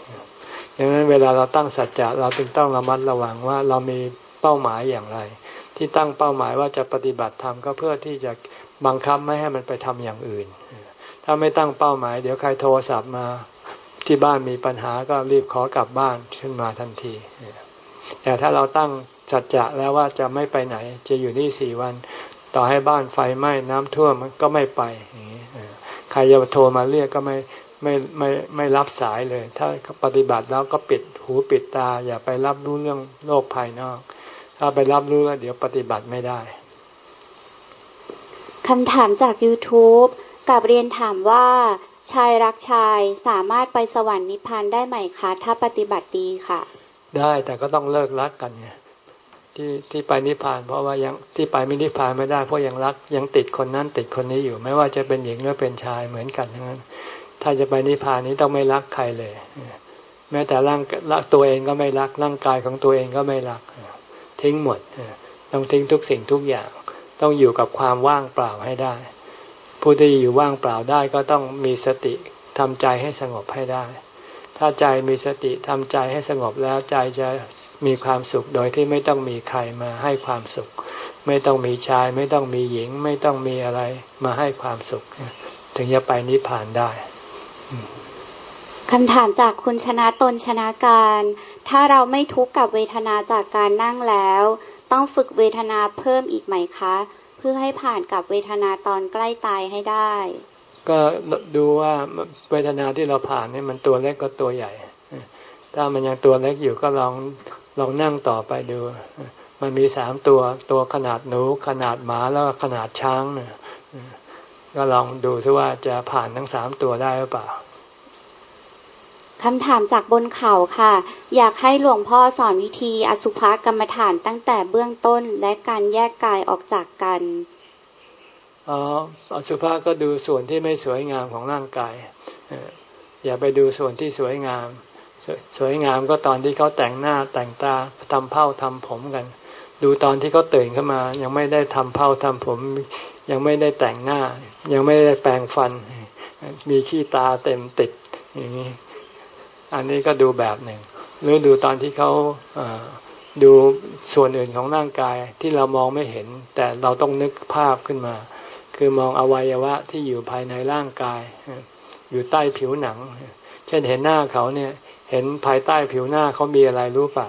ดังนั้นเวลาเราตั้งสัจจะเราจึงต้องระมัดระวังว่าเรามีเป้าหมายอย่างไร ที่ตั้งเป้าหมายว่าจะปฏิบัติธรรมก็เพื่อที่จะบังคับไม่ให้มันไปทำอย่างอื่น ถ้าไม่ตั้งเป้าหมาย เดี๋ยวใครโทรศัพท์มาที่บ้านมีปัญหาก็รีบขอกลับบ้านขึ้นมาทันที แต่ถ้าเราตั้งสัจจะแล้วว่าจะไม่ไปไหน จะอยู่นี่สี่วัน ต่อให้บ้านไฟไหม้น้ำท่วมมันก็ไม่ไปอย่างนี้ใครจะโทรมาเรียกก็ไม่ ไม่ไม่ไม่รับสายเลย ถ้าปฏิบัติแล้วก็ปิดหูปิดตา อย่าไปรับรู้เรื่องโลกภายนอก ถ้าไปรับรู้แล้วเดี๋ยวปฏิบัติไม่ได้คำถามจาก YouTube กับเรียนถามว่า ชายรักชายสามารถไปสวรรค์นิพพานได้ไหมคะ ถ้าปฏิบัติดีค่ะ ได้แต่ก็ต้องเลิกรักกันไงที่ที่ไปนิพพาน เพราะว่ายังที่ไปไม่นิพพานไม่ได้เพราะยังรักยังติดคนนั้นติดคนนี้อยู่ ไม่ว่าจะเป็นหญิงหรือเป็นชายเหมือนกันทั้งนั้น ถ้าจะไปนิพพานนี้ต้องไม่รักใครเลย แม้แต่ร่างรักตัวเองก็ไม่รัก ร่างกายของตัวเองก็ไม่รัก ทิ้งหมด ต้องทิ้งทุกสิ่งทุกอย่าง ต้องอยู่กับความว่างเปล่าให้ได้ ผู้ที่อยู่ว่างเปล่าได้ก็ต้องมีสติทำใจให้สงบให้ได้ ถ้าใจมีสติทำใจให้สงบแล้วใจจะมีความสุขโดยที่ไม่ต้องมีใครมาให้ความสุข ไม่ต้องมีชาย ไม่ต้องมีหญิง ไม่ต้องมีอะไรมาให้ความสุข ถึงจะไปนิพพานได้ คำถามจากคุณชนะตนชนะการ ถ้าเราไม่ทุกข์กับเวทนาจากการนั่งแล้ว ต้องฝึกเวทนาเพิ่มอีกไหมคะ เพื่อให้ผ่านกับเวทนาตอนใกล้ตายให้ได้ ก็ดูว่าเวทนาที่เราผ่านนี่มันตัวเล็กก็ตัวใหญ่ ถ้ามันยังตัวเล็กอยู่ก็ลองลองนั่งต่อไปดู มันมีสามตัวตัวขนาดหนูขนาดหมาแล้วขนาดช้างเนี่ย ก็ลองดูซิว่าจะผ่านทั้งสามตัวได้หรือเปล่าคำถามจากบนเขาค่ะ อยากให้หลวงพ่อสอนวิธีอสุภกรรมฐานตั้งแต่เบื้องต้นและการแยกกายออกจากกันอ๋ออสุภะก็ดูส่วนที่ไม่สวยงามของร่างกายอย่าไปดูส่วนที่สวยงามสวยงามก็ตอนที่เขาแต่งหน้าแต่งตาทำเผ้าทำผมกัน ดูตอนที่เขาตื่นขึ้นมา ยังไม่ได้ทำเผ้าทำผม ยังไม่ได้แต่งหน้า ยังไม่ได้แปรงฟัน มีขี้ตาเต็มติดอย่างนี้อันนี้ก็ดูแบบหนึ่ง หรือดูตอนที่เขาดูส่วนอื่นของร่างกายที่เรามองไม่เห็น แต่เราต้องนึกภาพขึ้นมา คือมองอวัยวะที่อยู่ภายในร่างกาย อยู่ใต้ผิวหนัง เช่นเห็นหน้าเขาเนี่ยเห็นภายใต้ผิวหน้าเขามีอะไรรู้เปล่า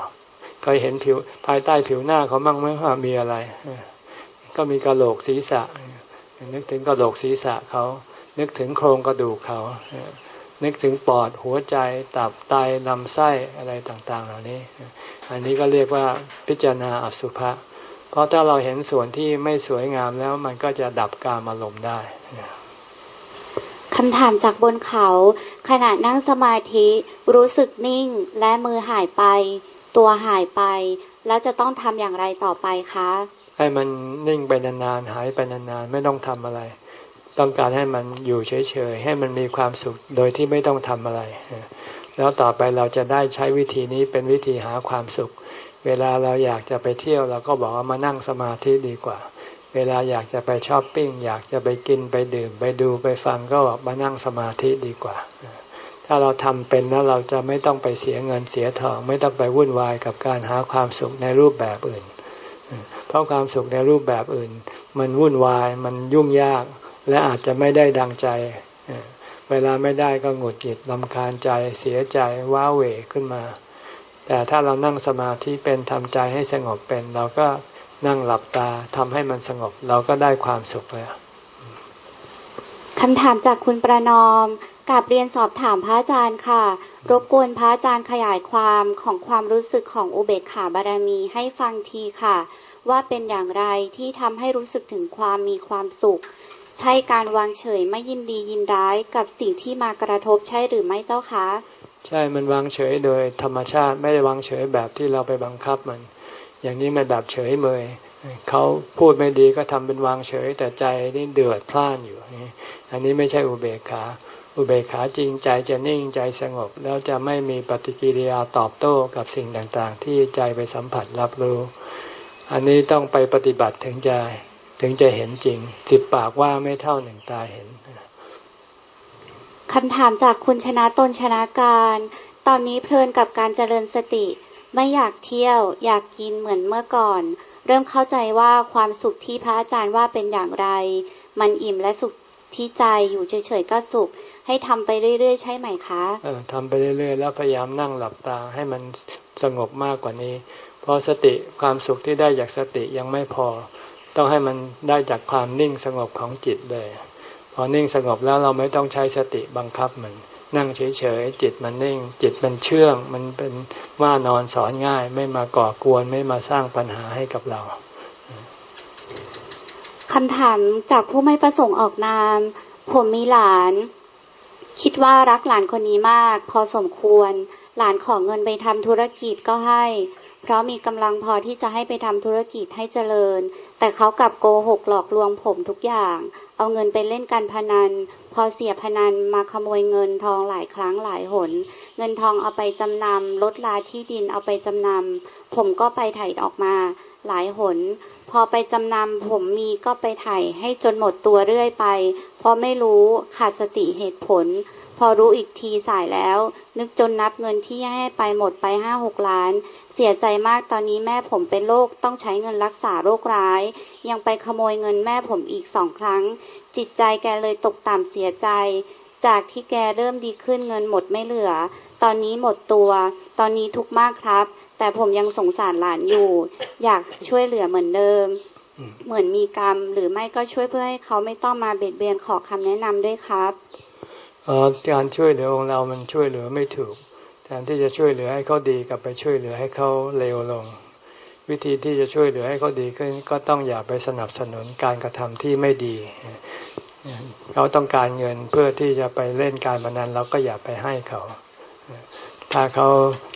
เคยเห็นผิวภายใต้ผิวหน้าเขาบ้างไหมว่ามีอะไร ก็มีกระโหลกศีรษะ นึกถึงกระโหลกศีรษะเขา นึกถึงโครงกระดูกเขา นึกถึงปอดหัวใจ ตับไตลำไส้อะไรต่างๆ เหล่านี้ อันนี้ก็เรียกว่าพิจารณาอสุภะเพราะถ้าเราเห็นส่วนที่ไม่สวยงามแล้วมันก็จะดับการอารมณ์ได้คำถามจากบนเขา ขณะนั่งสมาธิรู้สึกนิ่งและมือหายไป ตัวหายไป แล้วจะต้องทำอย่างไรต่อไปคะ ให้มันนิ่งไปนานๆหายไปนานๆไม่ต้องทำอะไร ต้องการให้มันอยู่เฉยๆให้มันมีความสุขโดยที่ไม่ต้องทำอะไร แล้วต่อไปเราจะได้ใช้วิธีนี้เป็นวิธีหาความสุข เวลาเราอยากจะไปเที่ยวเราก็บอกว่ามานั่งสมาธิดีกว่า เวลาอยากจะไปช้อปปิ้งอยากจะไปกินไปดื่ม ไปดูไปฟังก็บอกมานั่งสมาธิดีกว่าถ้าเราทำเป็นแล้วเราจะไม่ต้องไปเสียเงินเสียทอง ไม่ต้องไปวุ่นวายกับการหาความสุขในรูปแบบอื่น เพราะความสุขในรูปแบบอื่น มันวุ่นวายมันยุ่งยาก และอาจจะไม่ได้ดังใจ เวลาไม่ได้ก็หงุดหงิดลำคาญใจเสียใจว้าเหวขึ้นมา แต่ถ้าเรานั่งสมาธิเป็นทำใจให้สงบเป็น เราก็นั่งหลับตาทำให้มันสงบ เราก็ได้ความสุขแล้วคำถามจากคุณประนอมกับเรียนสอบถามพระอาจารย์ค่ะ รบกวนพระอาจารย์ขยายความของความรู้สึกของอุเบกขาบารมีให้ฟังทีค่ะ ว่าเป็นอย่างไรที่ทำให้รู้สึกถึงความมีความสุข ใช่การวางเฉยไม่ยินดียินร้ายกับสิ่งที่มากระทบใช่หรือไม่เจ้าคะ ใช่มันวางเฉยโดยธรรมชาติไม่ได้วางเฉยแบบที่เราไปบังคับมัน อย่างนี้มันแบบเฉยเมยเขาพูดไม่ดีก็ทำเป็นวางเฉยแต่ใจนี่เดือดพล่านอยู่ อันนี้ไม่ใช่อุเบกขา อุเบกขาจริงใจจะนิ่งใจสงบ แล้วจะไม่มีปฏิกิริยาตอบโต้กับสิ่งต่างๆ ที่ใจไปสัมผัสรับรู้ อันนี้ต้องไปปฏิบัติถึงใจถึงจะเห็นจริง สิบปากว่าไม่เท่าหนึ่งตาเห็นคำถามจากคุณชนะตนชนะการ ตอนนี้เพลินกับการเจริญสติ ไม่อยากเที่ยว อยากกินเหมือนเมื่อก่อน เริ่มเข้าใจว่าความสุขที่พระอาจารย์ว่าเป็นอย่างไร มันอิ่มและสุขที่ใจอยู่เฉยๆก็สุข ให้ทำไปเรื่อยๆ ใช่ไหมคะเออทำไปเรื่อยๆ แล้วพยายามนั่งหลับตาให้มันสงบมากกว่านี้ เพราะสติความสุขที่ได้จากสติยังไม่พอ ต้องให้มันได้จากความนิ่งสงบของจิตเลย พอนิ่งสงบแล้วเราไม่ต้องใช้สติบังคับมันนั่งเฉยๆจิตมันนิ่ง จิตมันเชื่อง มันเป็นว่านอนสอนง่าย ไม่มาก่อกวนไม่มาสร้างปัญหาให้กับเราคำถามจากผู้ไม่ประสงค์ออกนาม ผมมีหลาน คิดว่ารักหลานคนนี้มาก พอสมควร หลานขอเงินไปทำธุรกิจก็ให้ เพราะมีกำลังพอที่จะให้ไปทำธุรกิจให้เจริญ แต่เขากลับโกหกหลอกลวงผมทุกอย่าง เอาเงินไปเล่นการพนัน พอเสียพนันมาขโมยเงินทองหลายครั้งหลายหน เงินทองเอาไปจำนำลดลาที่ดินเอาไปจำนำผมก็ไปถ่ายออกมาหลายหน พอไปจำนำผมมีก็ไปถ่ายให้จนหมดตัวเรื่อยไป เพราะไม่รู้ขาดสติเหตุผล พอรู้อีกทีสายแล้ว นึกจนนับเงินที่ให้ไปหมดไปห้าหกล้าน เสียใจมากตอนนี้แม่ผมเป็นโรคต้องใช้เงินรักษาโรคร้าย ยังไปขโมยเงินแม่ผมอีกสองครั้ง จิตใจแกเลยตกต่ำเสียใจ จากที่แกเริ่มดีขึ้นเงินหมดไม่เหลือ ตอนนี้หมดตัว ตอนนี้ทุกข์มากครับ แต่ผมยังสงสารหลานอยู่ อยากช่วยเหลือเหมือนเดิม เหมือนมีกรรม หรือไม่ก็ช่วยเพื่อให้เขาไม่ต้องมาเบียดเบียนขอคำแนะนำด้วยครับออการช่วยเหลือของเรามันช่วยเหลือไม่ถูกแทนที่จะช่วยเหลือให้เขาดีกลับไปช่วยเหลือให้เขาเลวลง วิธีที่จะช่วยเหลือให้เขาดีขึ้น ก็ต้องอย่าไปสนับสนุนการกระทำที่ไม่ดีเขาต้องการเงินเพื่อที่จะไปเล่นการพนันเราก็อย่าไปให้เขา ถ้าเขา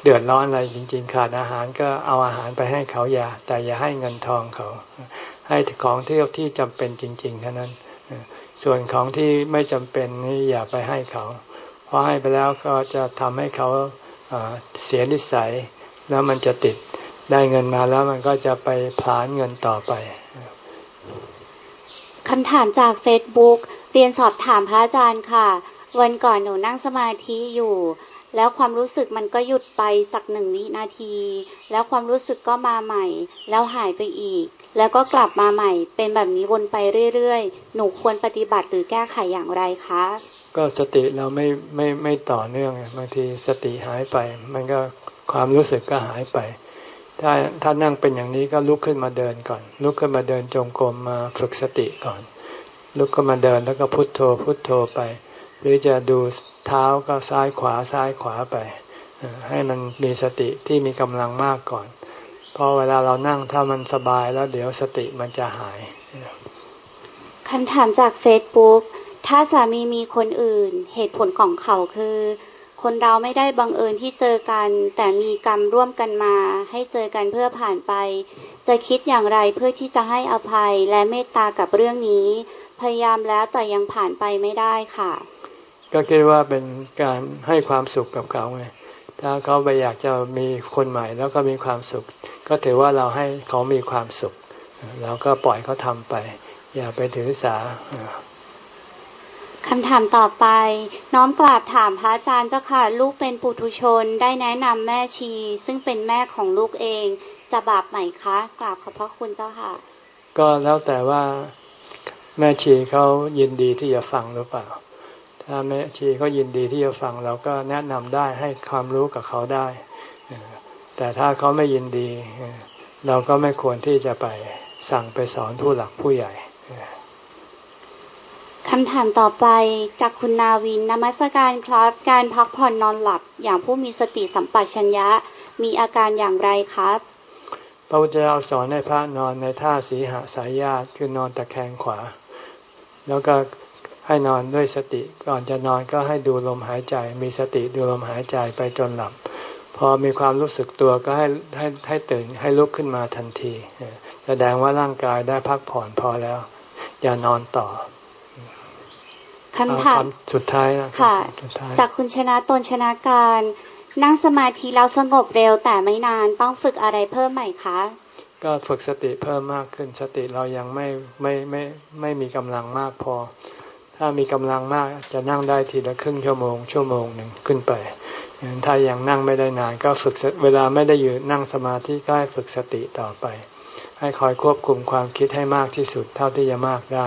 เดือดร้อนอะไรจริง ๆ ขาดอาหารก็เอาอาหารไปให้เขาอย่า แต่อย่าให้เงินทองเขา ให้ของที่ที่จำเป็นจริง ๆ เท่านั้น ส่วนของที่ไม่จำเป็นนี่อย่าไปให้เขา เพราะให้ไปแล้วก็จะทำให้เขาเสียนิสัย แล้วมันจะติดได้เงินมาแล้วมันก็จะไปผลานเงินต่อไปคำถามจากเฟซบุ๊กเรียนสอบถามพระอาจารย์ค่ะ วันก่อนหนูนั่งสมาธิอยู่ แล้วความรู้สึกมันก็หยุดไปสักหนึ่งวินาที แล้วความรู้สึกก็มาใหม่ แล้วหายไปอีก แล้วก็กลับมาใหม่ เป็นแบบนี้วนไปเรื่อยๆ หนูควรปฏิบัติหรือแก้ไขอย่างไรคะ ก็สติเราไม่ไม่ไม่ต่อเนื่องบางทีสติหายไป มันก็ความรู้สึกก็หายไป ถ้าถ้านั่งเป็นอย่างนี้ก็ลุกขึ้นมาเดินก่อน ลุกขึ้นมาเดินจงกรมมาฝึกสติก่อน ลุกขึ้นมาเดินแล้วก็พุทโธพุทโธไป หรือจะดู เท้าก็ซ้ายขวาซ้ายขวาไป ให้มันมีสติที่มีกำลังมากก่อนพอเวลาเรานั่งถ้ามันสบายแล้วเดี๋ยวสติมันจะหาย คำถามจากเฟซบุ๊กถ้าสามีมีคนอื่น เหตุผลของเขาคือ คนเราไม่ได้บังเอิญที่เจอกัน แต่มีกรรมร่วมกันมา ให้เจอกันเพื่อผ่านไป จะคิดอย่างไรเพื่อที่จะให้อภัยและเมตตากับเรื่องนี้ พยายามแล้วแต่ยังผ่านไปไม่ได้ค่ะ ก็คิดว่าเป็นการให้ความสุขกับเขาไงถ้าเขาไปอยากจะมีคนใหม่ แล้วก็มีความสุข ก็ถือว่าเราให้เขามีความสุขเราก็ปล่อยเขาทำไป อย่าไปถือสาคำถามต่อไป น้อมกราบถามพระอาจารย์เจ้าค่ะ ลูกเป็นปุถุชนได้แนะนำแม่ชี ซึ่งเป็นแม่ของลูกเองจะบาปไหมคะกราบขอบพระคุณเจ้าค่ะ ก็แล้วแต่ว่าแม่ชีเขายินดีที่จะฟังหรือเปล่า ถ้าแม่ชีเขายินดีที่จะฟังเราก็แนะนำได้ให้ความรู้กับเขาได้ แต่ถ้าเขาไม่ยินดี เราก็ไม่ควรที่จะไปสั่งไปสอนผู้หลักผู้ใหญ่คำถามต่อไปจากคุณนาวินนมัสการครับ การพักผ่อนนอนหลับอย่างผู้มีสติสัมปชัญญะมีอาการอย่างไรครับ พระพุทธเจ้าสอนให้พระนอนในท่าสีหาสายญาติคือนอนตะแคงขวา แล้วก็ ให้นอนด้วยสติก่อนจะนอนก็ให้ดูลมหายใจ มีสติดูลมหายใจไปจนหลับ พอมีความรู้สึกตัวก็ให้ให้ให้ตื่นให้ลุกขึ้นมาทันทีแสดงว่าร่างกายได้พักผ่อนพอแล้ว อย่านอนต่อคำถามสุดท้ายค่ะ จากคุณชนะตนชนะการ นั่งสมาธิแล้วสงบเร็วแต่ไม่นานต้องฝึกอะไรเพิ่มใหม่คะ ก็ฝึกสติเพิ่มมากขึ้นสติเรายังไม่ไม่ไม่ไม่มีกำลังมากพอ ถ้ามีกำลังมากจะนั่งได้ทีละครึ่งชั่วโมง ชั่วโมงหนึ่งขึ้นไป ถ้ายังนั่งไม่ได้นานก็ฝึกเวลาไม่ได้อยู่นั่งสมาธิก็ให้ฝึกสติต่อไป ให้คอยควบคุมความคิดให้มากที่สุดเท่าที่จะมากได้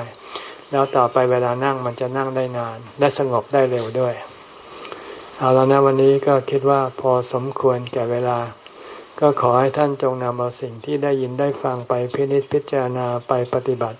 แล้วต่อไปเวลานั่งมันจะนั่งได้นาน และสงบได้เร็วด้วย เอาแล้วนะวันนี้ก็คิดว่าพอสมควรแก่เวลา ก็ขอให้ท่านจงนำเอาสิ่งที่ได้ยินได้ฟังไปพินิจพิจารณาไปปฏิบัติ